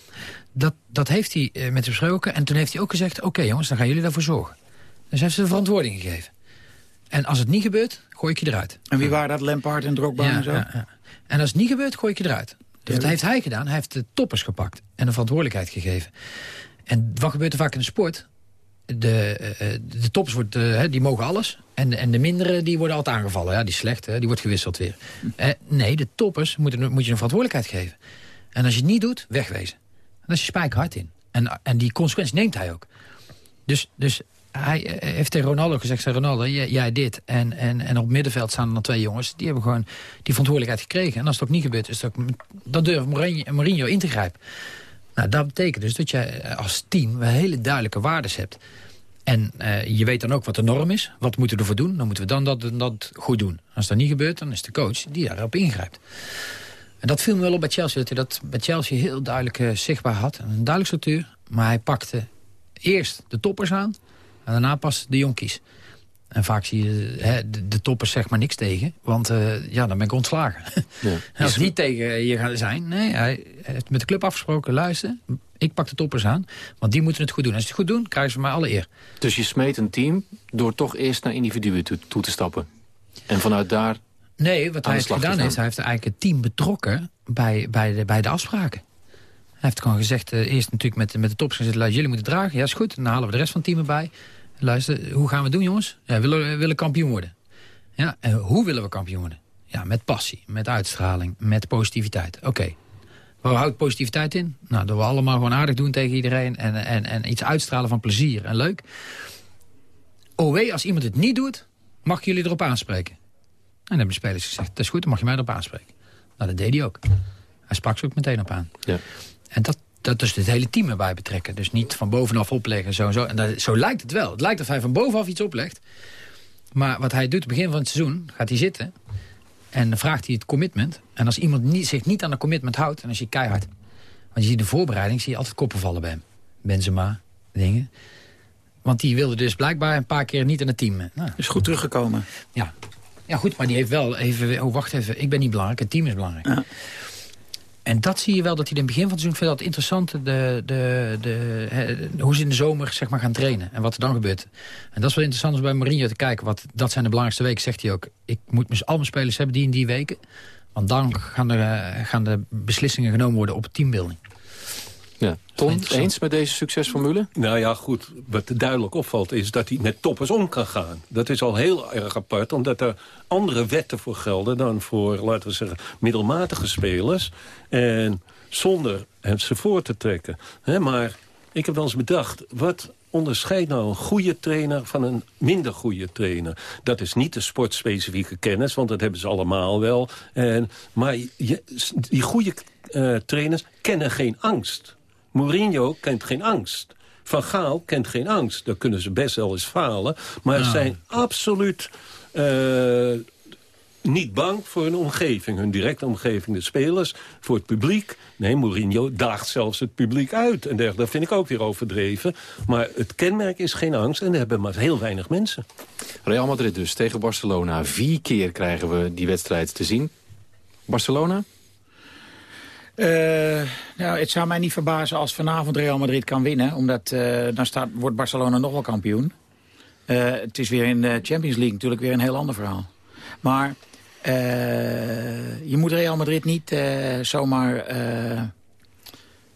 Dat, dat heeft hij uh, met hem besproken en toen heeft hij ook gezegd... oké jongens, dan gaan jullie daarvoor zorgen. Dus heeft ze de verantwoording gegeven. En als het niet gebeurt, gooi ik je eruit. En wie waren dat? Lampard en Drogba en zo? Ja, ja. En als het niet gebeurt, gooi ik je eruit. Dus dat heeft hij gedaan. Hij heeft de toppers gepakt en de verantwoordelijkheid gegeven. En wat gebeurt er vaak in de sport? De, uh, de toppers wordt, uh, die mogen alles. En de, en de mindere die worden altijd aangevallen. Ja, die slecht, die wordt gewisseld weer. Nee, de toppers moet je een verantwoordelijkheid geven. En als je het niet doet, wegwezen. En dat is je spijkerhard in. En, en die consequentie neemt hij ook. Dus, dus hij eh, heeft tegen Ronaldo gezegd, Ronaldo, jij, dit. En, en, en op middenveld staan er dan twee jongens. Die hebben gewoon die verantwoordelijkheid gekregen. En als het ook niet gebeurt, is ook, dan durft Mourinho in te grijpen. Nou, dat betekent dus dat je als team hele duidelijke waarden hebt. En uh, je weet dan ook wat de norm is. Wat moeten we ervoor doen? Dan moeten we dan dat, dat goed doen. Als dat niet gebeurt, dan is de coach die daarop ingrijpt. En dat viel me wel op bij Chelsea. Dat hij dat bij Chelsea heel duidelijk zichtbaar had. Een duidelijke structuur. Maar hij pakte eerst de toppers aan. En daarna pas de jonkies. En vaak zie je hè, de, de, toppers zeg maar niks tegen. Want uh, ja, dan ben ik ontslagen. Ja. als niet tegen je gaat zijn. Nee, hij heeft met de club afgesproken. Luister, ik pak de toppers aan. Want die moeten het goed doen. Als ze het goed doen, krijgen ze mij alle eer. Dus je smeet een team door toch eerst naar individuen toe, toe te stappen. En vanuit daar Nee, wat hij heeft gedaan heeft, hij heeft eigenlijk het team betrokken bij, bij, de, bij de afspraken. Heeft gewoon gezegd, uh, eerst natuurlijk met, met de toppers gezegd, jullie moeten dragen. Ja, is goed. Dan halen we de rest van het team erbij. Luister, hoe gaan we doen, jongens? Ja, willen, we willen kampioen worden. Ja, en hoe willen we kampioen worden? Ja, met passie, met uitstraling, met positiviteit. Oké. Waar houdt positiviteit in? Nou, dat we allemaal gewoon aardig doen tegen iedereen... en, en, en iets uitstralen van plezier en leuk. OW, als iemand het niet doet, mag jullie erop aanspreken. En dan hebben de spelers gezegd, dat is goed, dan mag je mij erop aanspreken. Nou, dat deed hij ook. Hij sprak ze ook meteen op aan. Ja. En dat, dat dus het hele team erbij betrekken. Dus niet van bovenaf opleggen, zo en zo. En dat, zo lijkt het wel. Het lijkt of hij van bovenaf iets oplegt. Maar wat hij doet, het begin van het seizoen, gaat hij zitten... en dan vraagt hij het commitment. En als iemand niet, zich niet aan de commitment houdt, dan is hij keihard. Want je ziet de voorbereiding, zie je altijd koppen vallen bij hem. Benzema, dingen. Want die wilde dus blijkbaar een paar keer niet aan het team. Nou, is goed teruggekomen. Ja. ja, goed, maar die heeft wel even... Oh, wacht even, ik ben niet belangrijk, het team is belangrijk. Ja. En dat zie je wel dat hij in het begin van het seizoen vindt dat interessant... De, de, de, hoe ze in de zomer zeg maar, gaan trainen en wat er dan gebeurt. En dat is wel interessant om bij Mourinho te kijken. Wat, dat zijn de belangrijkste weken, zegt hij ook. Ik moet al mijn spelers hebben die in die weken. Want dan gaan, er, eh, gaan de beslissingen genomen worden op teambuilding. Ja. Tom, eens met deze succesformule? Nou ja, goed. Wat duidelijk opvalt is dat hij met toppers om kan gaan. Dat is al heel erg apart, omdat er andere wetten voor gelden... dan voor, laten we zeggen, middelmatige spelers. En zonder hem ze voor te trekken. maar ik heb wel eens bedacht, wat onderscheidt nou een goede trainer van een minder goede trainer? Dat is niet de sportspecifieke kennis, want dat hebben ze allemaal wel. En, maar je, die goede uh, trainers kennen geen angst. Mourinho kent geen angst. Van Gaal kent geen angst. Daar kunnen ze best wel eens falen. Maar ze zijn absoluut uh, niet bang voor hun omgeving. Hun directe omgeving, de spelers, voor het publiek. Nee, Mourinho daagt zelfs het publiek uit. En dat vind ik ook weer overdreven. Maar het kenmerk is geen angst. En we hebben maar heel weinig mensen. Real Madrid dus tegen Barcelona. Vier keer krijgen we die wedstrijd te zien. Barcelona? Uh, nou, het zou mij niet verbazen als vanavond Real Madrid kan winnen. Omdat uh, dan staat, wordt Barcelona nog wel kampioen. Uh, het is weer in de Champions League natuurlijk weer een heel ander verhaal. Maar je moet Real Madrid niet zomaar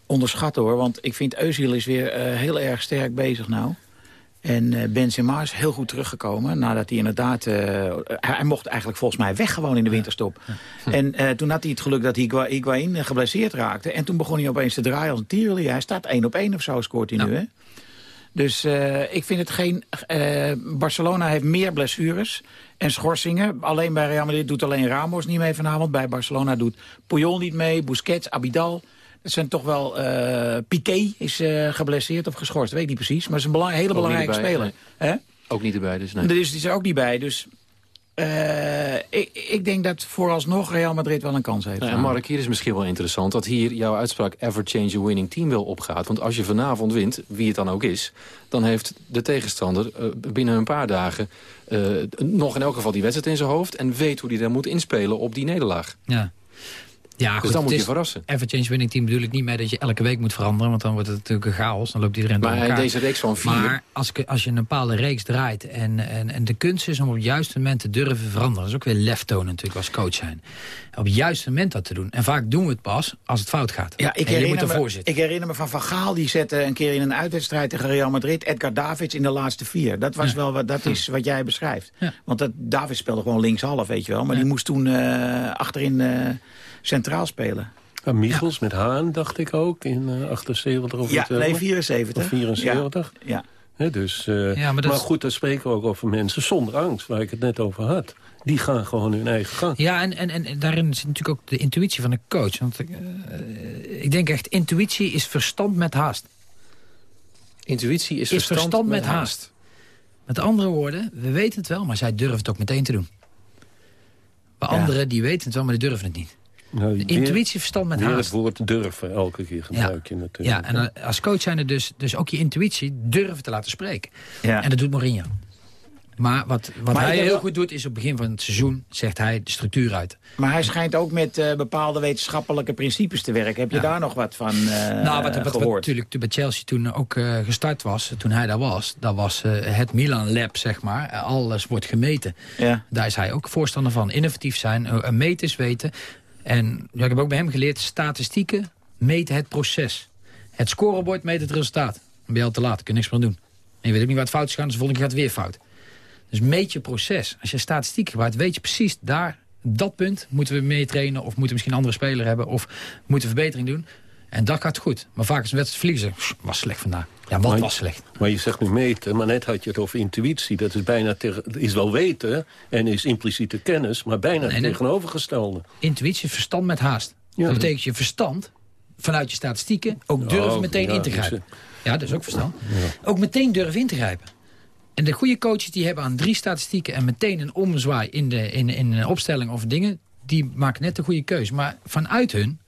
onderschatten hoor. Want ik vind Özil is weer heel erg sterk bezig nou. En uh, Benzema is heel goed teruggekomen. Nadat hij inderdaad... Uh, hij, mocht eigenlijk volgens mij weg gewoon in de winterstop. En uh, toen had hij het geluk dat Higuain geblesseerd raakte. En toen begon hij opeens te draaien als een tierenlier. Hij staat één op één of zo, scoort hij nu. Hè? Dus ik vind het geen... Barcelona heeft meer blessures en schorsingen. Alleen bij Real Madrid doet alleen Ramos niet mee vanavond. Bij Barcelona doet Puyol niet mee, Busquets, Abidal... Het zijn toch wel... Uh, Piqué is uh, geblesseerd of geschorst, weet ik niet precies. Maar het is een belang, hele belangrijke speler. Nee. Ook niet erbij, dus nee. Dus die is er ook niet bij, dus... Uh, ik, ik, denk dat vooralsnog Real Madrid wel een kans heeft. Nou, en Mark, hier is misschien wel interessant... dat hier jouw uitspraak ever change a winning team wel opgaat. Want als je vanavond wint, wie het dan ook is... dan heeft de tegenstander uh, binnen een paar dagen... Uh, nog in elk geval die wedstrijd in zijn hoofd... en weet hoe hij dan moet inspelen op die nederlaag. Ja. Ja, dus goed, dan moet je verrassen. Ever change winning team bedoel ik niet mee dat je elke week moet veranderen. Want dan wordt het natuurlijk een chaos. Dan loopt iedereen door elkaar. Maar deze reeks van vier... Maar als, als je een bepaalde reeks draait... En, en, en de kunst is om op het juiste moment te durven veranderen. Dat is ook weer lef tonen natuurlijk als coach zijn. Op het juiste moment dat te doen. En vaak doen we het pas als het fout gaat. Ja, ik, herinner me, ik herinner me van Van Gaal. Die zette een keer in een uitwedstrijd tegen Real Madrid... Edgar Davids in de laatste vier. Dat, was wel wat, dat is wat jij beschrijft. Want dat, Davids speelde gewoon linkshalf, weet je wel. Maar die moest toen uh, achterin... Uh, centraal spelen. Ja, Michels met Haan, dacht ik ook, in uh, eh, 78 of Ja, nee, 74. Of 74. Ja. dus, uh, ja, maar, maar goed, daar spreken we ook over mensen zonder angst, waar ik het net over had. Die gaan gewoon hun eigen gang. Ja, en, en, en daarin zit natuurlijk ook de intuïtie van de coach. Want uh, ik denk echt, intuïtie is verstand met haast. Intuïtie is, is verstand, met, haast. Met andere woorden, we weten het wel, maar zij durven het ook meteen te doen. Maar Ja. anderen die weten het wel, maar die durven het niet. Nou, weer- intuïtie, verstand met haast. het woord durven elke keer gebruik je natuurlijk. Ja, en als coach zijn er dus, dus ook je intuïtie durven te laten spreken. Ja. En dat doet Mourinho. Maar wat, wat Maar hij heel wel- goed doet, is op het begin van het seizoen... zegt hij de structuur uit. Maar hij schijnt ook met eh, bepaalde wetenschappelijke principes te werken. Heb je Ja. daar nog wat van eh nou, wat, wat, wat gehoord? natuurlijk toen bij Chelsea toen ook eh, gestart was, toen hij daar was... dat was eh, het Milan Lab, zeg maar. Alles wordt gemeten. Ja. Daar is hij ook voorstander van. Innovatief zijn, een meters weten. En ik heb ook bij hem geleerd, statistieken meten het proces. Het scorebord meet het resultaat. Dan ben je al te laat, kun je niks meer doen. En je weet ook niet het fout is gegaan, dus de volgende keer gaat het weer fout. Dus meet je proces. Als je statistiek gebruikt, weet je precies daar, dat punt moeten we mee trainen... of moeten we misschien andere speler hebben... of moeten we verbetering doen. En dat gaat goed. Maar vaak is een wedstrijd verliezen. "Pff, Was slecht vandaag. Ja, wat Maar- was slecht? Maar je zegt nu meten, maar net had je het over intuïtie. Dat is bijna tegen, is wel weten en is impliciete kennis, maar bijna Nee, tegenovergestelde. Intuïtie, verstand met haast. Dat betekent je verstand vanuit je statistieken ook durven Oh, meteen ja, in te dus, grijpen. Ja, dat is ook verstand. Ook meteen durven in te grijpen. En de goede coaches die hebben aan drie statistieken... en meteen een omzwaai in, de, in, in een opstelling of dingen... die maken net de goede keuze. Maar vanuit hun,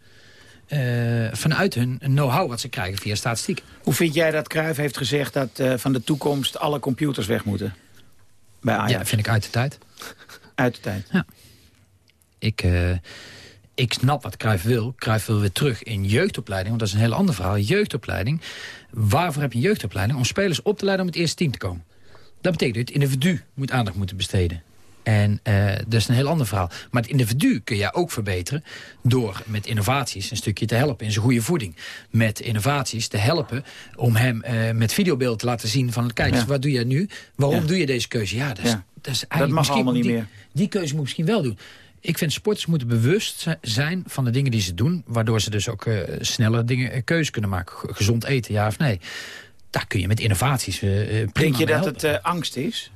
eh, vanuit hun know-how wat ze krijgen via statistiek. Hoe vind jij dat Cruijff heeft gezegd dat eh, van de toekomst alle computers weg moeten? Bij Ajax. Ja, vind ik uit de tijd. Uit de tijd. Ik, eh, ik snap wat Cruijff wil. Cruijff wil weer terug in jeugdopleiding. Want dat is een heel ander verhaal. Jeugdopleiding. Waarvoor heb je jeugdopleiding? Om spelers op te leiden om het eerste team te komen. Dat betekent dat het individu moet aandacht moeten besteden. En eh, dat is een heel ander verhaal. Maar het individu kun je ook verbeteren... door met innovaties een stukje te helpen in zijn goede voeding. Met innovaties te helpen om hem eh, met videobeeld te laten zien... van kijk eens, Ja. wat doe je nu? Waarom Ja. doe je deze keuze? Ja, dat is, Ja. dat is Dat mag misschien- allemaal niet die, meer. Die keuze moet je misschien wel doen. Ik vind sporters moeten bewust zi- zijn van de dingen die ze doen... waardoor ze dus ook eh, sneller dingen, keuze kunnen maken. Gezond eten, ja of nee. Daar kun je met innovaties eh, prima Denk je dat helpen. het angst is?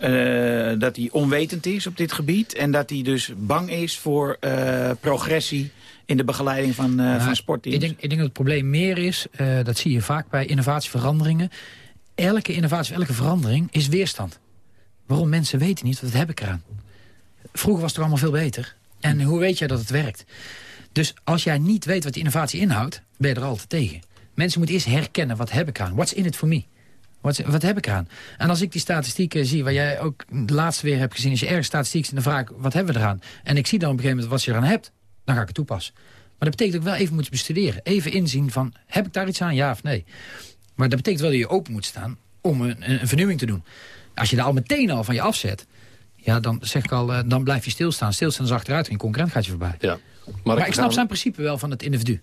Eh, dat hij onwetend is op dit gebied? En dat hij dus bang is voor eh, progressie in de begeleiding van, Nou, van sportteams? Ik denk, ik denk dat het probleem meer is, dat zie je vaak bij innovatieveranderingen. Elke innovatie, elke verandering is weerstand. Waarom? Mensen weten niet, wat heb ik eraan? Vroeger was het toch allemaal veel beter. En hoe weet jij dat het werkt? Dus als jij niet weet wat die innovatie inhoudt, ben je er altijd tegen. Mensen moeten eerst herkennen, wat heb ik eraan? What's in it for me? Wat, wat heb ik eraan? En als ik die statistieken zie, waar jij ook de laatste weer hebt gezien... als je ergens statistiek ziet, dan vraag ik, wat hebben we eraan? En ik zie dan op een gegeven moment wat je eraan hebt. Dan ga ik het toepassen. Maar dat betekent ook wel even moeten bestuderen. Even inzien van, heb ik daar iets aan, ja of nee? Maar dat betekent wel dat je open moet staan om een, een, vernieuwing te doen. Als je daar al meteen al van je afzet... Ja, dan zeg ik al, eh, dan blijf je stilstaan. Stilstaan is achteruit, geen concurrent gaat je voorbij. Ja. Maar, we ik snap zijn principe wel van het individu.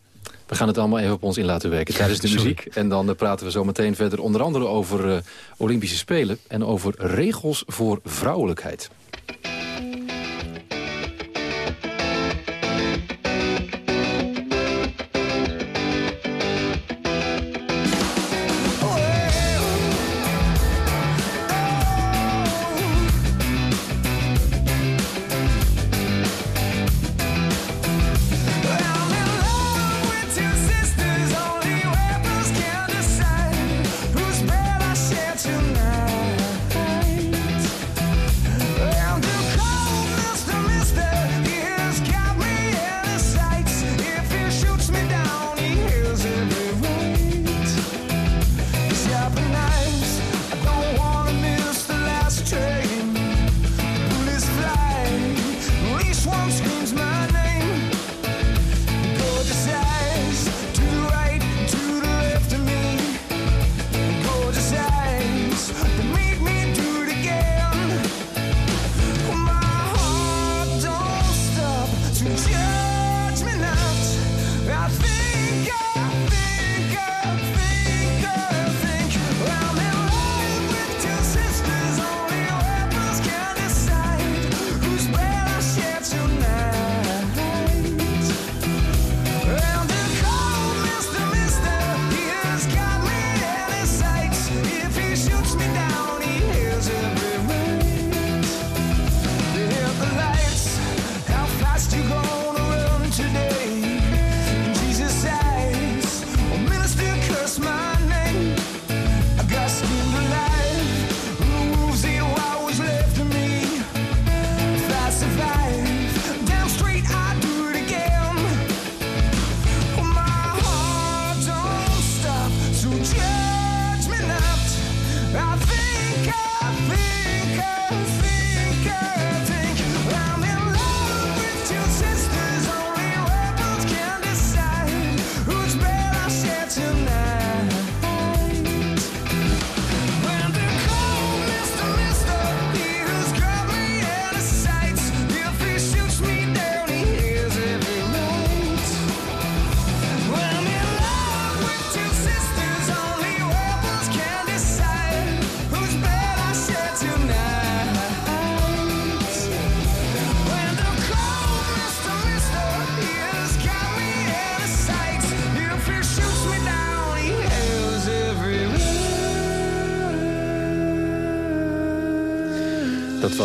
We gaan het allemaal even op ons in laten werken tijdens de muziek. En dan eh, praten we zo meteen verder onder andere over eh, Olympische Spelen... en over regels voor vrouwelijkheid.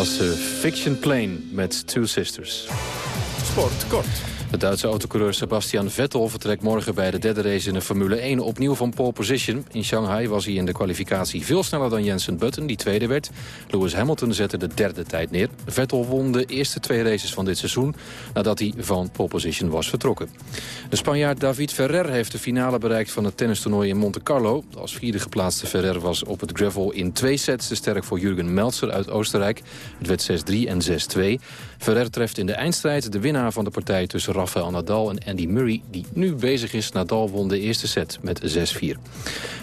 Was uh, Fiction Plane met Two Sisters. Sport kort. De Duitse autocoureur Sebastian Vettel vertrekt morgen bij de derde race in de Formule 1 opnieuw van pole position. In Shanghai was hij in de kwalificatie veel sneller dan Jensen Button, die tweede werd. Lewis Hamilton zette de derde tijd neer. Vettel won de eerste twee races van dit seizoen nadat hij van pole position was vertrokken. De Spanjaard David Ferrer heeft de finale bereikt van het tennistoernooi in Monte Carlo. Als vierde geplaatste Ferrer was op het gravel in twee sets te sterk voor Jurgen Meltzer uit Oostenrijk. Het werd 6-3 en 6-2. Ferrer treft in de eindstrijd de winnaar van de partij tussen Rafael Nadal en Andy Murray... die nu bezig is. Nadal won de eerste set met 6-4.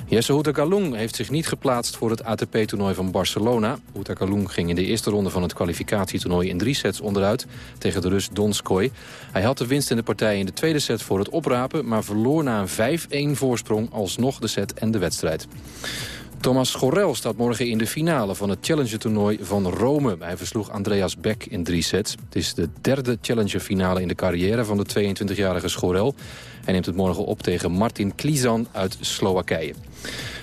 Jesse Houta heeft zich niet geplaatst voor het ATP-toernooi van Barcelona. Houta ging in de eerste ronde van het kwalificatietoernooi in drie sets onderuit... tegen de Rus Donskoy. Hij had de winst in de partij in de tweede set voor het oprapen... maar verloor na een 5-1 voorsprong alsnog de set en de wedstrijd. Thomas Schorel staat morgen in de finale van het Challenger-toernooi van Rome. Hij versloeg Andreas Beck in drie sets. Het is de derde Challenger-finale in de carrière van de 22-jarige Schorel. Hij neemt het morgen op tegen Martin Klizan uit Slowakije.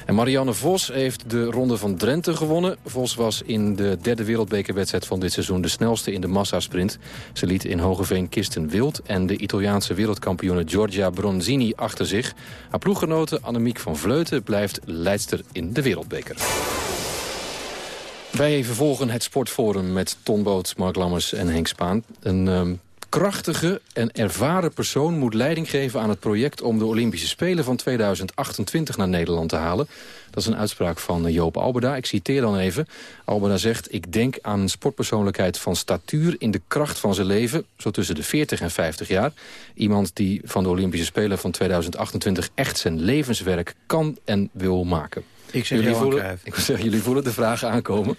En Marianne Vos heeft de ronde van Drenthe gewonnen. Vos was in de derde wereldbekerwedstrijd van dit seizoen de snelste in de massasprint. Ze liet in Hogeveen Kisten Wild en de Italiaanse wereldkampioene Giorgia Bronzini achter zich. Haar ploeggenote Annemiek van Vleuten blijft leidster in de wereldbeker. Wij vervolgen het sportforum met Ton Boots, Mark Lammers en Henk Spaan. Een ehm, krachtige en ervaren persoon moet leiding geven aan het project... om de Olympische Spelen van 2028 naar Nederland te halen. Dat is een uitspraak van Joop Alberda. Ik citeer dan even. Alberda zegt, ik denk aan een sportpersoonlijkheid van statuur... in de kracht van zijn leven, zo tussen de 40 en 50 jaar. Iemand die van de Olympische Spelen van 2028 echt zijn levenswerk kan en wil maken. Ik zeg jullie voelen, ik zeg, jullie voelen de vraag aankomen.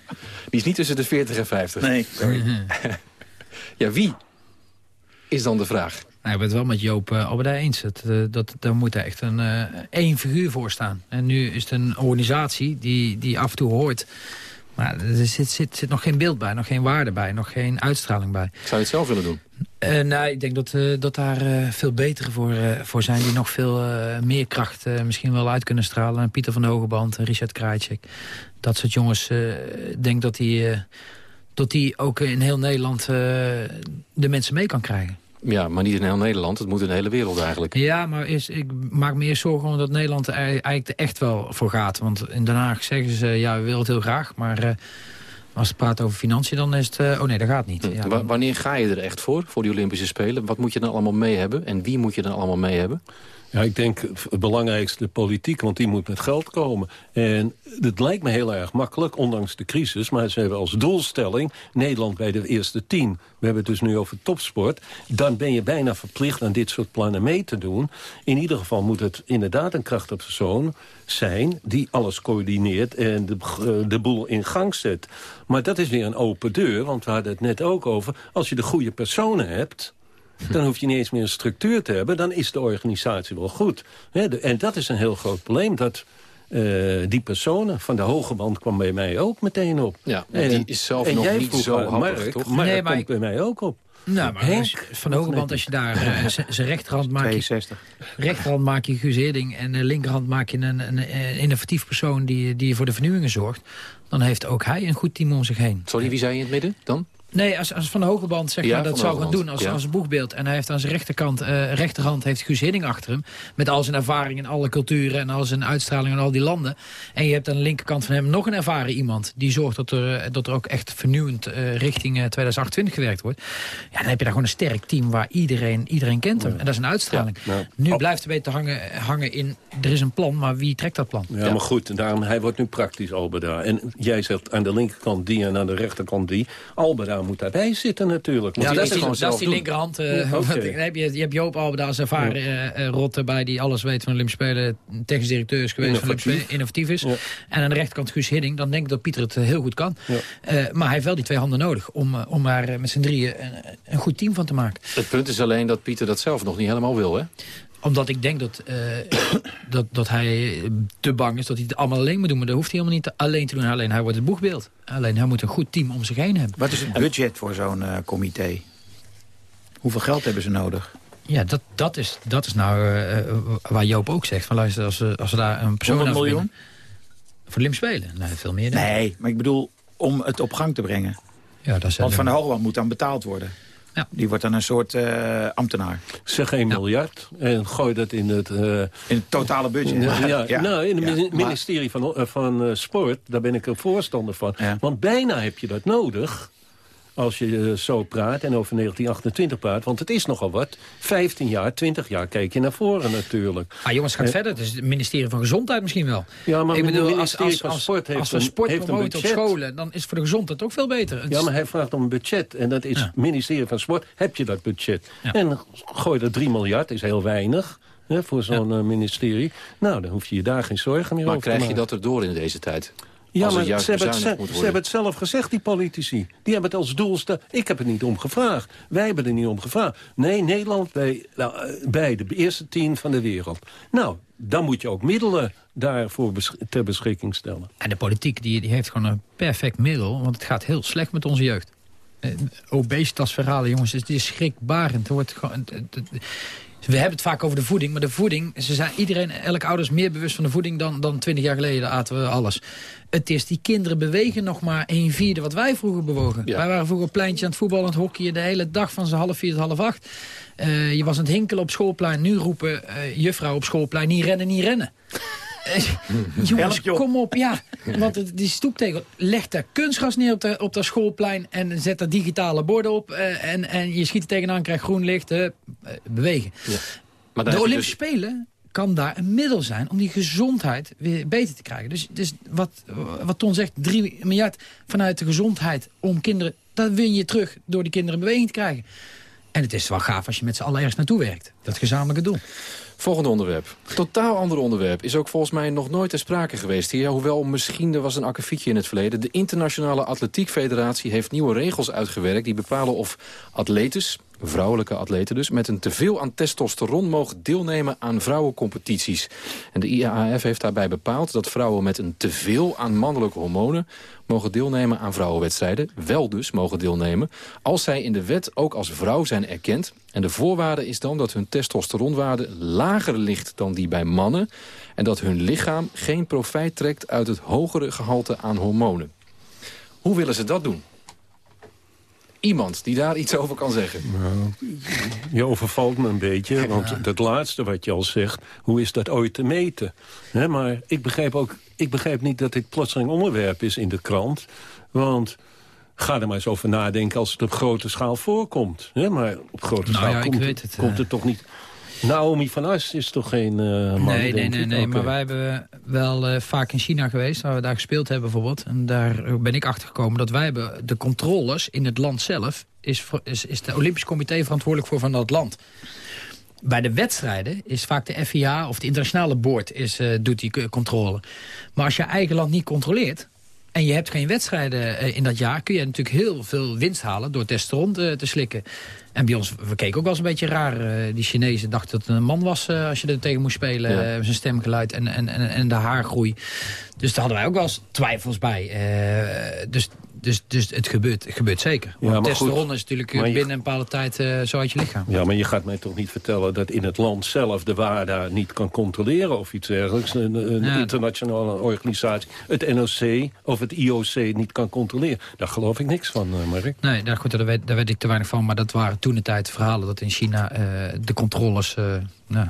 Die is niet tussen de 40 en 50. Nee, sorry. ja, wie is dan de vraag. Nou, ik ben het wel met Joop uh, Alberda eens. Dat, uh, dat, daar moet er echt een uh, één figuur voor staan. En nu is het een organisatie die, die af en toe hoort... Maar er zit, zit, zit nog geen beeld bij, nog geen waarde bij, nog geen uitstraling bij. Zou je het zelf willen doen? Uh, nou, ik denk dat, uh, dat daar uh, veel betere voor, voor zijn. Die nog veel meer kracht misschien wel uit kunnen stralen. Pieter van de Hogeband, Richard Krajcek. Dat soort jongens. Ik denk dat die dat hij ook in heel Nederland uh, de mensen mee kan krijgen. Ja, maar niet in heel Nederland. Het moet in de hele wereld eigenlijk. Ja, maar is, ik maak me eerst zorgen dat Nederland er eigenlijk echt wel voor gaat. Want in Den Haag zeggen ze, ja, we willen het heel graag. Maar uh, als het praat over financiën, dan is het... Uh, oh nee, dat gaat niet. Hm. Ja, Wanneer ga je er echt voor, voor die Olympische Spelen? Wat moet je dan allemaal mee hebben? En wie moet je dan allemaal mee hebben? Ja, ik denk het belangrijkste politiek, want die moet met geld komen. En het lijkt me heel erg makkelijk, ondanks de crisis... maar ze hebben als doelstelling Nederland bij de eerste tien. We hebben het dus nu over topsport. Dan ben je bijna verplicht aan dit soort plannen mee te doen. In ieder geval moet het inderdaad een krachtige persoon zijn... die alles coördineert en de, eh, de boel in gang zet. Maar dat is weer een open deur, want we hadden het net ook over... als je de goede personen hebt dan hoef je niet eens meer een structuur te hebben. Dan is de organisatie wel goed. En dat is een heel groot probleem. Dat uh, die personen van de hoge band kwam bij mij ook meteen op. Ja, en die is zelf nog niet zo handig, toch? Maar nee, maar komt bij mij ook op. Nou, maar Henk, van de hoge band, als je daar uh, zijn rechterhand maak je... 62. Rechterhand maak je Guus en de linkerhand maak je een, een, een, innovatief persoon... Die, die voor de vernieuwingen zorgt. Dan heeft ook hij een goed team om zich heen. Sorry, wie zei je in het midden dan? Nee, als, als Van de Hogeband zeg maar, dat zou gaan doen als, als een boegbeeld. En hij heeft aan zijn rechterkant, uh, rechterhand heeft Guus Hidding achter hem. Met al zijn ervaring in alle culturen en al zijn uitstraling in al die landen. En je hebt aan de linkerkant van hem nog een ervaren iemand. Die zorgt dat er, eh, dat er ook echt vernieuwend uh, richting 2028 gewerkt wordt. Ja, dan heb je daar gewoon een sterk team waar iedereen, iedereen kent hem. En dat is een uitstraling. Nu oh. blijft het beetje hangen, hangen in, er is een plan, maar wie trekt dat plan? Ja, maar goed, daarom, hij wordt nu praktisch Albeda. En jij zegt aan de linkerkant die en aan de rechterkant die. Albeda moet daarbij zitten natuurlijk. Ja, dat is, die, dat is die linkerhand. Uh, okay. heb je, je hebt Joop Albeda als ervaren uh, uh, rot erbij... die alles weet van de Olympische Spelen. Technisch directeur is geweest innovatief. van Olympische innovatief is. En aan de rechterkant Guus Hidding. Dan denk ik dat Pieter het heel goed kan. maar hij heeft wel die twee handen nodig... om, om daar met z'n drieën een, een goed team van te maken. Het punt is alleen dat Pieter dat zelf nog niet helemaal wil, hè? Omdat ik denk dat, uh, dat, dat hij te bang is dat hij het allemaal alleen moet doen. Maar dat hoeft hij helemaal niet alleen te doen. Alleen hij wordt het boegbeeld. Alleen hij moet een goed team om zich heen hebben. Wat is het budget voor zo'n uh, comité? Hoeveel geld hebben ze nodig? Ja, dat, dat, is, dat is nou uh, waar Joop ook zegt. Van luister, als, als we daar een persoon 100 miljoen? Voor Lim spelen? Nee, veel meer dan. Nee, maar ik bedoel om het op gang te brengen. Ja, dat Want Van Hoogland moet dan betaald worden. Ja. Die wordt dan een soort uh, ambtenaar. Zeg 1 miljard en gooi dat in het... Uh, in het totale budget. Ja, ja, ja. Nou, in het ja, ministerie van, uh, van Sport, daar ben ik een voorstander van. Want bijna heb je dat nodig als je zo praat en over 1928 praat. Want het is nogal wat. 15 jaar, 20 jaar kijk je naar voren natuurlijk. Ah jongens, gaat verder. Het is het ministerie van Gezondheid misschien wel. Ja, maar ik bedoel, het als, als, Sport heeft als we een, sport heeft een op scholen... dan is het voor de gezondheid ook veel beter. Het Ja, maar hij vraagt om een budget. En dat is Ja. ministerie van Sport. Heb je dat budget? Ja. En gooi er 3 miljard, is heel weinig. Hè, voor zo'n eh, ministerie. Nou, dan hoef je je daar geen zorgen meer Maar over te krijg je maken. dat erdoor in deze tijd? Ja, maar ze hebben, het, ze, ze hebben het zelf gezegd, die politici. Die hebben het als doel staan. Ik heb er niet om gevraagd. Wij hebben er niet om gevraagd. Nee, Nederland bij, nou, eh, bij de eerste tien van de wereld. Nou, dan moet je ook middelen daarvoor besch- ter beschikking stellen. En de politiek die, die heeft gewoon een perfect middel. Want het gaat heel slecht met onze jeugd. Eh, Obesitasverhalen, jongens, het is schrikbarend. Er wordt gewoon, het- het- het- we hebben het vaak over de voeding, maar de voeding... Ze zijn, iedereen, elke ouder is meer bewust van de voeding dan, dan 20 jaar geleden. Aten we alles. Het is, die kinderen bewegen nog maar een vierde wat wij vroeger bewogen. Wij waren vroeger op pleintje aan het voetballen, aan het hockeyen... de hele dag van z'n half vier tot half acht. Eh, je was aan het hinkelen op schoolplein. Nu roepen eh juffrouw op schoolplein, niet rennen, niet rennen. Eh, Jongens, kom op, ja. Want het, die stoeptegel legt daar kunstgras neer op, de, op dat schoolplein... en zet daar digitale borden op. eh, en, en je schiet er tegenaan, krijgt groen licht, eh, bewegen. Maar de Olympische dus- Spelen kan daar een middel zijn om die gezondheid weer beter te krijgen. Dus, dus wat, wat Ton zegt, 3 miljard vanuit de gezondheid om kinderen... dat win je terug door die kinderen in beweging te krijgen. En het is wel gaaf als je met z'n allen ergens naartoe werkt. Dat gezamenlijke doel. Volgende onderwerp. Totaal ander onderwerp. Is ook volgens mij nog nooit ter sprake geweest hier. Hoewel misschien er was een akkefietje in het verleden. De Internationale Atletiek Federatie heeft nieuwe regels uitgewerkt... die bepalen of atletes, vrouwelijke atleten dus... met een teveel aan testosteron mogen deelnemen aan vrouwencompetities. En de IAAF heeft daarbij bepaald dat vrouwen met een teveel aan mannelijke hormonen... mogen deelnemen aan vrouwenwedstrijden. Wel dus mogen deelnemen. Als zij in de wet ook als vrouw zijn erkend. En de voorwaarde is dan dat hun testosteronwaarde lager ligt dan die bij mannen. En dat hun lichaam geen profijt trekt uit het hogere gehalte aan hormonen. Hoe willen ze dat doen? Iemand die daar iets over kan zeggen. Nou, je overvalt me een beetje, want dat laatste wat je al zegt... hoe is dat ooit te meten? Hè, maar ik begrijp, ook, ik begrijp niet dat dit plotseling onderwerp is in de krant. Want ga er maar eens over nadenken als het op grote schaal voorkomt. Hè, maar op grote Nou schaal ja, komt, het, komt eh. het toch niet... Naomi van As is toch geen man, nee, nee, nee, nee. Maar wij hebben wel eh, vaak in China geweest, waar we daar gespeeld hebben bijvoorbeeld. En daar ben ik achter gekomen dat wij hebben de controles in het land zelf... is, voor- is, is de Olympisch Comité verantwoordelijk voor van dat land. Bij de wedstrijden is vaak de FIA of de internationale board is, eh, doet die controle. Maar als je eigen land niet controleert... en je hebt geen wedstrijden eh, in dat jaar... kun je natuurlijk heel veel winst halen door testosteron te, te slikken. En bij ons, we keken ook wel eens een beetje raar. eh, die Chinezen dachten dat het een man was eh, als je er tegen moest spelen. Ja. eh, zijn stemgeluid en, en, en, en de haargroei. Dus daar hadden wij ook wel eens twijfels bij. Eh, dus, dus, dus het gebeurt, het gebeurt zeker. Want testosteron is natuurlijk je- binnen een bepaalde tijd eh, zo uit je lichaam. Ja, maar je gaat mij toch niet vertellen dat in het land zelf de WADA niet kan controleren of iets dergelijks. Een, een Ja. internationale organisatie, het NOC of het IOC niet kan controleren. Daar geloof ik niks van, eh, Mark. Nee, daar, goed, daar, weet, daar weet ik te weinig van. Maar dat waren toen de tijd verhalen dat in China eh, de controles eh, nou,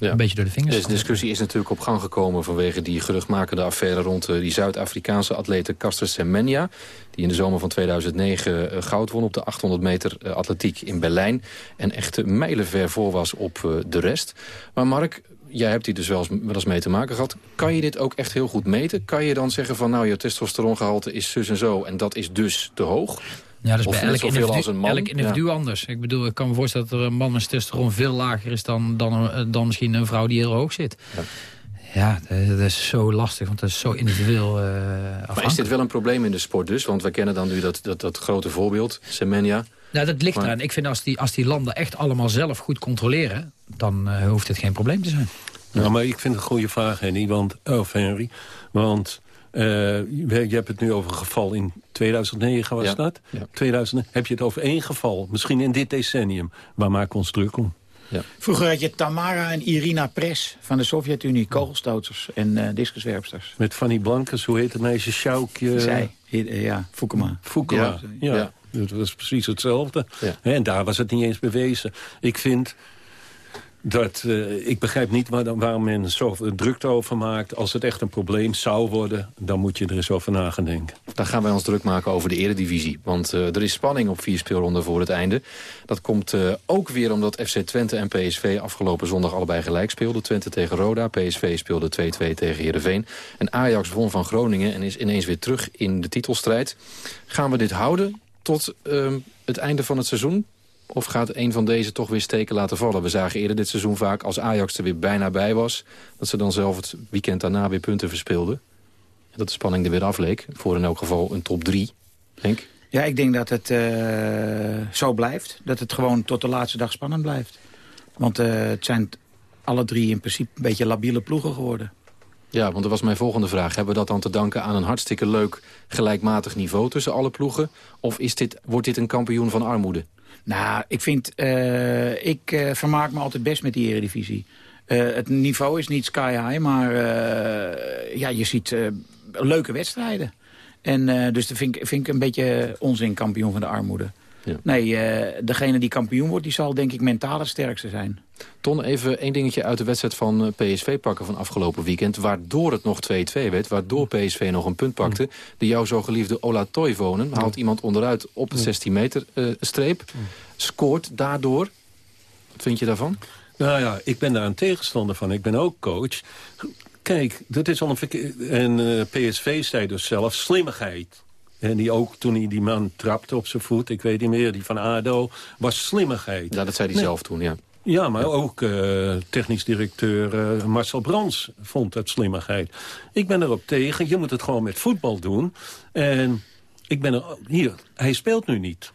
Ja. een beetje door de vingers Deze discussie is natuurlijk op gang gekomen vanwege die geruchtmakende affaire rond eh, die Zuid-Afrikaanse atlete Caster Semenya. Die in de zomer van 2009 eh, goud won op de 800 meter eh, atletiek in Berlijn. En echt mijlenver voor was op de rest. Maar Mark, jij hebt hier dus wel eens, wel eens mee te maken gehad. Kan je dit ook echt heel goed meten? Kan je dan zeggen van nou je testosterongehalte is zus en zo en dat is dus te hoog? Ja, dat is Of bij elk individu, als een man? elk individu anders. Ik bedoel, ik kan me voorstellen dat er een man met testosteron veel lager is dan, dan, eh, dan misschien een vrouw die heel hoog zit. Ja, dat, dat is zo lastig, want dat is zo individueel eh Maar is dit wel een probleem in de sport dus? Want we kennen dan nu dat, dat, dat grote voorbeeld, Semenya. Nou, dat ligt Maar- eraan. Ik vind als die, als die landen echt allemaal zelf goed controleren... dan eh, hoeft het geen probleem te zijn. Ja, maar ik vind het een goede vraag, Henry. Want, of Henry. Want eh, je je hebt het nu over een geval in 2009, was Ja. dat? Ja. 2000, heb je het over één geval, misschien in dit decennium. Waar maken we ons druk om? Vroeger had je Tamara en Irina Pres van de Sovjet-Unie, kogelstoters en eh discuswerpsters. Met Fanny Blankers, hoe heet het meisje? Sjoukje? Zij, Ja, Fukuma. Fukuma, ja. ja. Het was precies hetzelfde. En daar was het niet eens bewezen. Ik vind dat, uh, ik begrijp niet waar, men zo druk over maakt. Als het echt een probleem zou worden, dan moet je er eens over na gaan denken. Dan gaan wij ons druk maken over de eredivisie. Want uh, er is spanning op vier speelronden voor het einde. Dat komt uh, ook weer omdat FC Twente en PSV afgelopen zondag allebei gelijk speelden. Twente tegen Roda, PSV speelde 2-2 tegen Heerenveen. En Ajax won van Groningen en is ineens weer terug in de titelstrijd. Gaan we dit houden tot ehm, het einde van het seizoen? Of gaat een van deze toch weer steken laten vallen? We zagen eerder dit seizoen vaak als Ajax er weer bijna bij was... dat ze dan zelf het weekend daarna weer punten verspeelden. En dat de spanning er weer afleek. Voor in elk geval een top 3. Henk? Ja, ik denk dat het uh, zo blijft. Dat het gewoon tot de laatste dag spannend blijft. Want uh, het zijn alle drie in principe een beetje labiele ploegen geworden. Ja, want dat was mijn volgende vraag. Hebben we dat dan te danken aan een hartstikke leuk gelijkmatig niveau tussen alle ploegen? Of is dit, wordt dit een kampioen van armoede? Nou, ik vind... Uh, ik uh, vermaak me altijd best met die eredivisie. Uh, het niveau is niet sky high, maar ja, je ziet leuke wedstrijden. En dus dat vind ik, vind ik een beetje onzin kampioen van de armoede. Ja. Nee, degene die kampioen wordt, die zal denk ik mentaal het sterkste zijn. Ton, even één dingetje uit de wedstrijd van PSV pakken van afgelopen weekend. Waardoor het nog 2-2 werd, waardoor PSV nog een punt pakte. De jou zo geliefde Ola Toivonen haalt iemand onderuit op de 16 meter uh, streep. Scoort daardoor. Wat vind je daarvan? Nou ja, ik ben daar een tegenstander van. Ik ben ook coach. Kijk, dat is al een. En uh, PSV zei dus zelf slimmigheid. En die ook, toen hij die man trapte op zijn voet, ik weet niet meer, die van ADO, was slimmigheid. Ja, dat zei hij zelf toen, ja. Ja, maar ook uh, technisch directeur uh, Marcel Brands vond het slimmigheid. Ik ben erop tegen, je moet het gewoon met voetbal doen. En ik ben er... Hier, hij speelt nu niet.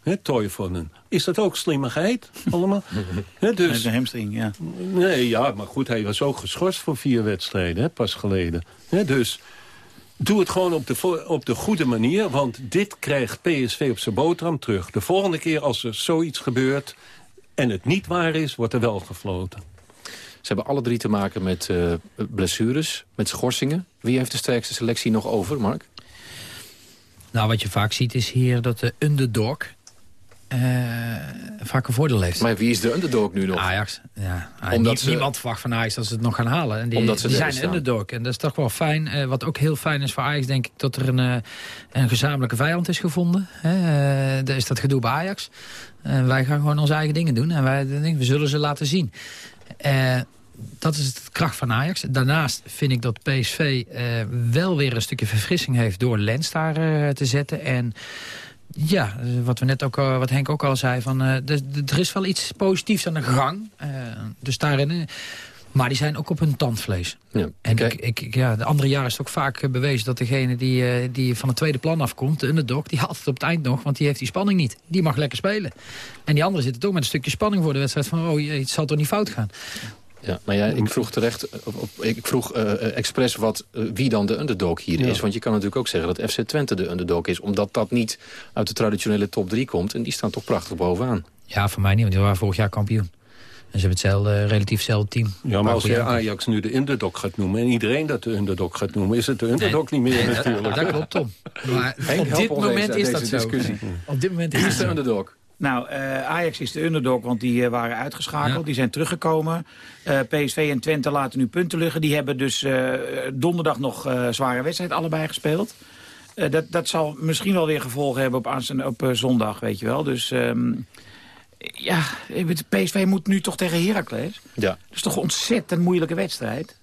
He, Toivonen. Is dat ook slimmigheid allemaal? He, dus, is een hamstring, ja. Nee, ja, maar goed, hij was ook geschorst voor vier wedstrijden, he, pas geleden. He, dus doe het gewoon op de, op de goede manier, want dit krijgt PSV op zijn boterham terug. De volgende keer als er zoiets gebeurt en het niet waar is, wordt er wel gefloten. Ze hebben alle drie te maken met uh, blessures, met schorsingen. Wie heeft de sterkste selectie nog over, Mark? Nou, wat je vaak ziet is hier dat de underdog uh, vaak een voordeel heeft. Maar wie is de underdog nu nog? Ajax. Ja. Omdat ze... Niemand verwacht van Ajax dat ze het nog gaan halen. En die, Omdat ze die zijn underdog. En dat is toch wel fijn. Uh, wat ook heel fijn is voor Ajax, denk ik, dat er een, uh, een gezamenlijke vijand is gevonden. Hè? Uh, is dat gedoe bij Ajax. Wij gaan gewoon onze eigen dingen doen. En wij we zullen ze laten zien. dat is de kracht van Ajax. Daarnaast vind ik dat PSV wel weer een stukje verfrissing heeft... door Lens daar te zetten. En ja, wat, we net ook, eh, wat Henk ook al zei, van, uh, er is wel iets positiefs aan de gang. Dus daarin... Maar die zijn ook op hun tandvlees. Ja, en ik, ik, ja, de andere jaren is het ook vaak bewezen dat degene die, die van het tweede plan afkomt, de underdog, die haalt het op het eind nog, want die heeft die spanning niet. Die mag lekker spelen. En die andere zit het ook met een stukje spanning voor de wedstrijd van, oh, het zal toch niet fout gaan. Ja, maar ja, ik vroeg terecht, ik vroeg uh, expres wat, uh, wie dan de underdog hier is. Want je kan natuurlijk ook zeggen dat FC Twente de underdog is. Omdat dat niet uit de traditionele top 3 komt. En die staan toch prachtig bovenaan. Ja, voor mij niet, want die waren vorig jaar kampioen. En ze hebben hetzelfde, relatief hetzelfde team. Ja, maar als je Ajax nu de underdog gaat noemen... en iedereen dat de underdog gaat noemen... is het de underdog niet meer natuurlijk. Dat, klopt, Tom. Maar op dit moment is dat zo. Op dit moment is de underdog. Nou, uh, Ajax is de underdog, want die uh, waren uitgeschakeld. Die zijn teruggekomen. Uh, PSV en Twente laten nu punten liggen. Die hebben dus donderdag nog zware wedstrijd allebei gespeeld. dat, dat zal misschien wel weer gevolgen hebben op, op zondag, weet je wel. Dus um, ja, PSV moet nu toch tegen Heracles. Ja. Dat is toch een ontzettend moeilijke wedstrijd.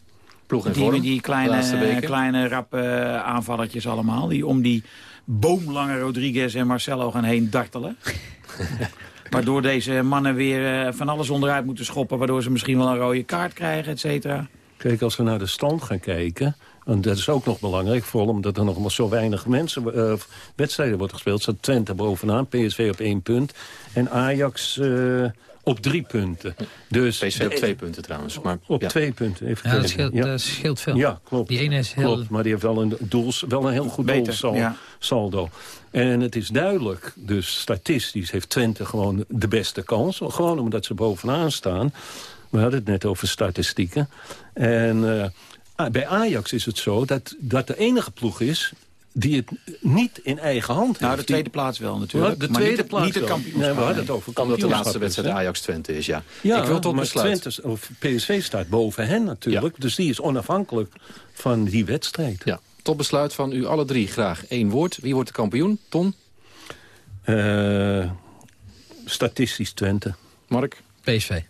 Ploeg en die, vorm. Die kleine, kleine rappe aanvallertjes allemaal. Die om die boomlange Rodriguez en Marcelo gaan heen dartelen. waardoor deze mannen weer uh, van alles onderuit moeten schoppen... waardoor ze misschien wel een rode kaart krijgen, et cetera. Kijk, als we naar de stand gaan kijken... en dat is ook nog belangrijk, vooral omdat er nog maar zo weinig mensen, uh, wedstrijden worden gespeeld... staat Twente bovenaan, PSV op één punt... en Ajax... Uh, op drie punten. Dus PSV op twee punten trouwens. Maar, op ja. twee punten. Even ja, dat scheelt, ja. dat scheelt, veel. Ja, klopt. Die ene is heel... Klopt, maar die heeft wel een, doels, wel een heel goed doelsaldo. En het is duidelijk, dus statistisch heeft Twente gewoon de beste kans. Gewoon omdat ze bovenaan staan. We hadden het net over statistieken. En uh, bij Ajax is het zo dat dat de enige ploeg is die het niet in eigen hand heeft. Nou, de tweede plaats wel natuurlijk. de maar tweede niet, plaats niet het kampioenschap. Nee, we hadden het over Omdat de laatste wedstrijd? Ajax-Twente is, ja. Ja, ik wil tot maar besluit. Twente, of PSV staat boven hen natuurlijk. Dus die is onafhankelijk van die wedstrijd. Ja. Tot besluit van u alle drie graag één woord. Wie wordt de kampioen? Ton? Eh, statistisch Twente. Mark? PSV.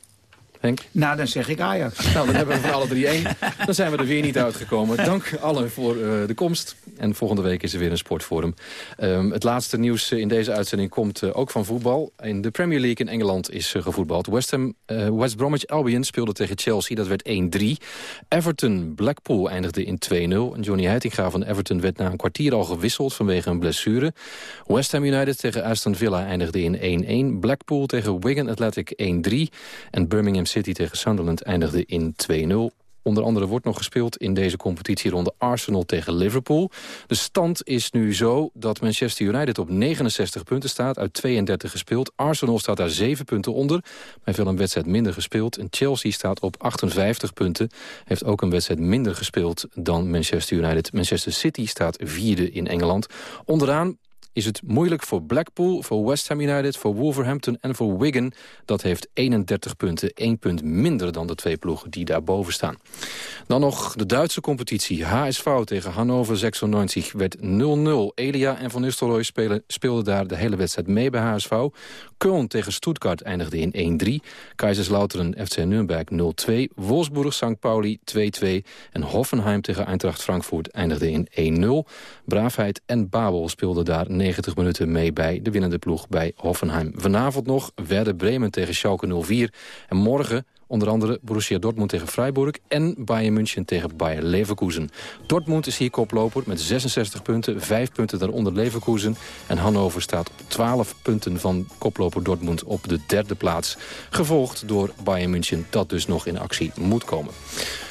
Henk? Nou, dan zeg ik Ajax. Nou, dan hebben we van alle drie één. Dan zijn we er weer niet uitgekomen. Dank allen voor eh, de komst. En volgende week is er weer een sportforum. Ehm, het laatste nieuws in deze uitzending komt eh, ook van voetbal. In de Premier League in Engeland is uh, gevoetbald. West, Ham, eh, West Bromwich Albion speelde tegen Chelsea. Dat werd 1-3. Everton Blackpool eindigde in 2-0. En Johnny Heitinga van Everton werd na een kwartier al gewisseld vanwege een blessure. West Ham United tegen Aston Villa eindigde in 1-1. Blackpool tegen Wigan Athletic 1-3. En Birmingham City tegen Sunderland eindigde in 2-0. Onder andere wordt nog gespeeld in deze competitieronde Arsenal tegen Liverpool. De stand is nu zo dat Manchester United op 69 punten staat, uit 32 gespeeld. Arsenal staat daar 7 punten onder, maar heeft wel een wedstrijd minder gespeeld. En Chelsea staat op 58 punten, heeft ook een wedstrijd minder gespeeld dan Manchester United. Manchester City staat vierde in Engeland. Onderaan is het moeilijk voor Blackpool, voor West Ham United, voor Wolverhampton en voor Wigan. Dat heeft 31 punten, 1 punt minder dan de twee ploegen die daarboven staan. Dan nog de Duitse competitie. HSV tegen Hannover 96 werd 0-0. Elia en Van Nistelrooy speelden daar de hele wedstrijd mee bij HSV. Köln tegen Stuttgart eindigde in 1-3. Kaiserslautern FC Nürnberg 0-2. Wolfsburg St. Pauli 2-2. En Hoffenheim tegen Eintracht Frankfurt eindigde in 1-0. Braafheid en Babel speelden daar 90 minuten mee bij de winnende ploeg bij Hoffenheim. Vanavond nog Werder Bremen tegen Schalke 04. En morgen onder andere Borussia Dortmund tegen Freiburg... en Bayern München tegen Bayer Leverkusen. Dortmund is hier koploper met 66 punten, 5 punten daaronder Leverkusen. En Hannover staat op 12 punten van koploper Dortmund op de derde plaats. Gevolgd door Bayern München, dat dus nog in actie moet komen.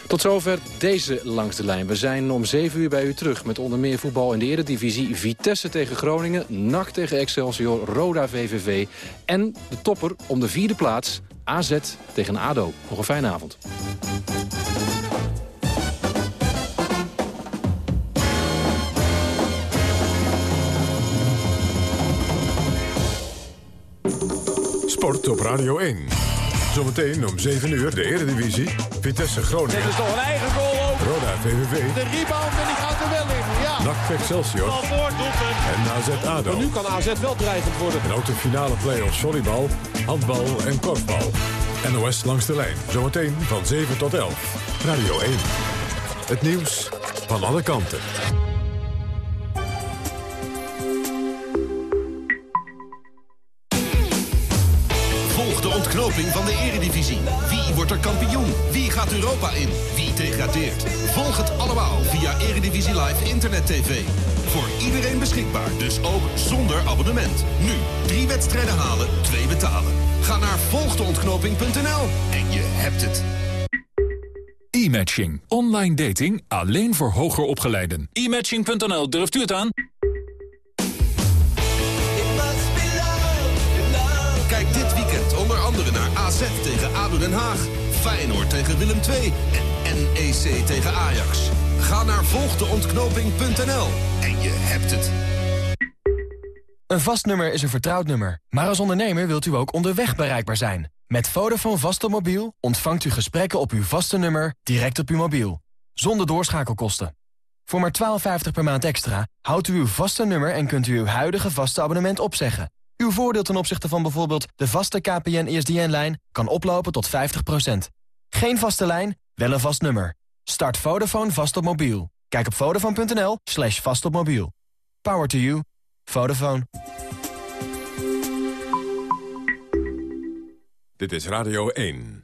Tot zover deze Langs de Lijn. We zijn om 7 uur bij u terug met onder meer voetbal in de Eredivisie. Vitesse tegen Groningen, NAC tegen Excelsior, Roda VVV. En de topper om de vierde plaats, AZ tegen ADO. Nog een fijne avond. Sport op Radio 1. Zometeen om 7 uur de Eredivisie. Vitesse Groningen. Dit is toch een eigen goal ook. Roda VVV. De rebound en die gaat NAC Excelsior. Doelpunt. En AZ ADO. Maar nu kan AZ wel dreigend worden. En ook de finale play-offs volleybal, handbal en korfbal. NOS langs de lijn. Zometeen van 7 tot 11. Radio 1. Het nieuws van alle kanten. Van de eredivisie. Wie wordt er kampioen? Wie gaat Europa in? Wie degradeert? Volg het allemaal via Eredivisie Live Internet TV. Voor iedereen beschikbaar, dus ook zonder abonnement. Nu, drie wedstrijden halen, twee betalen. Ga naar volgdeontknoping.nl en je hebt het. E-matching. Online dating alleen voor hoger opgeleiden. E-matching.nl, durft u het aan? AZ tegen ADO Den Haag, Feyenoord tegen Willem II en NEC tegen Ajax. Ga naar volgdeontknoping.nl en je hebt het. Een vast nummer is een vertrouwd nummer. Maar als ondernemer wilt u ook onderweg bereikbaar zijn. Met Vodafone vast op mobiel ontvangt u gesprekken op uw vaste nummer direct op uw mobiel. Zonder doorschakelkosten. Voor maar 12,50 per maand extra houdt u uw vaste nummer en kunt u uw huidige vaste abonnement opzeggen. Uw voordeel ten opzichte van bijvoorbeeld de vaste KPN-ESDN-lijn kan oplopen tot 50%. Geen vaste lijn, wel een vast nummer. Start Vodafone vast op mobiel. Kijk op vodafone.nl slash vast op mobiel. Power to you. Vodafone. Dit is Radio 1.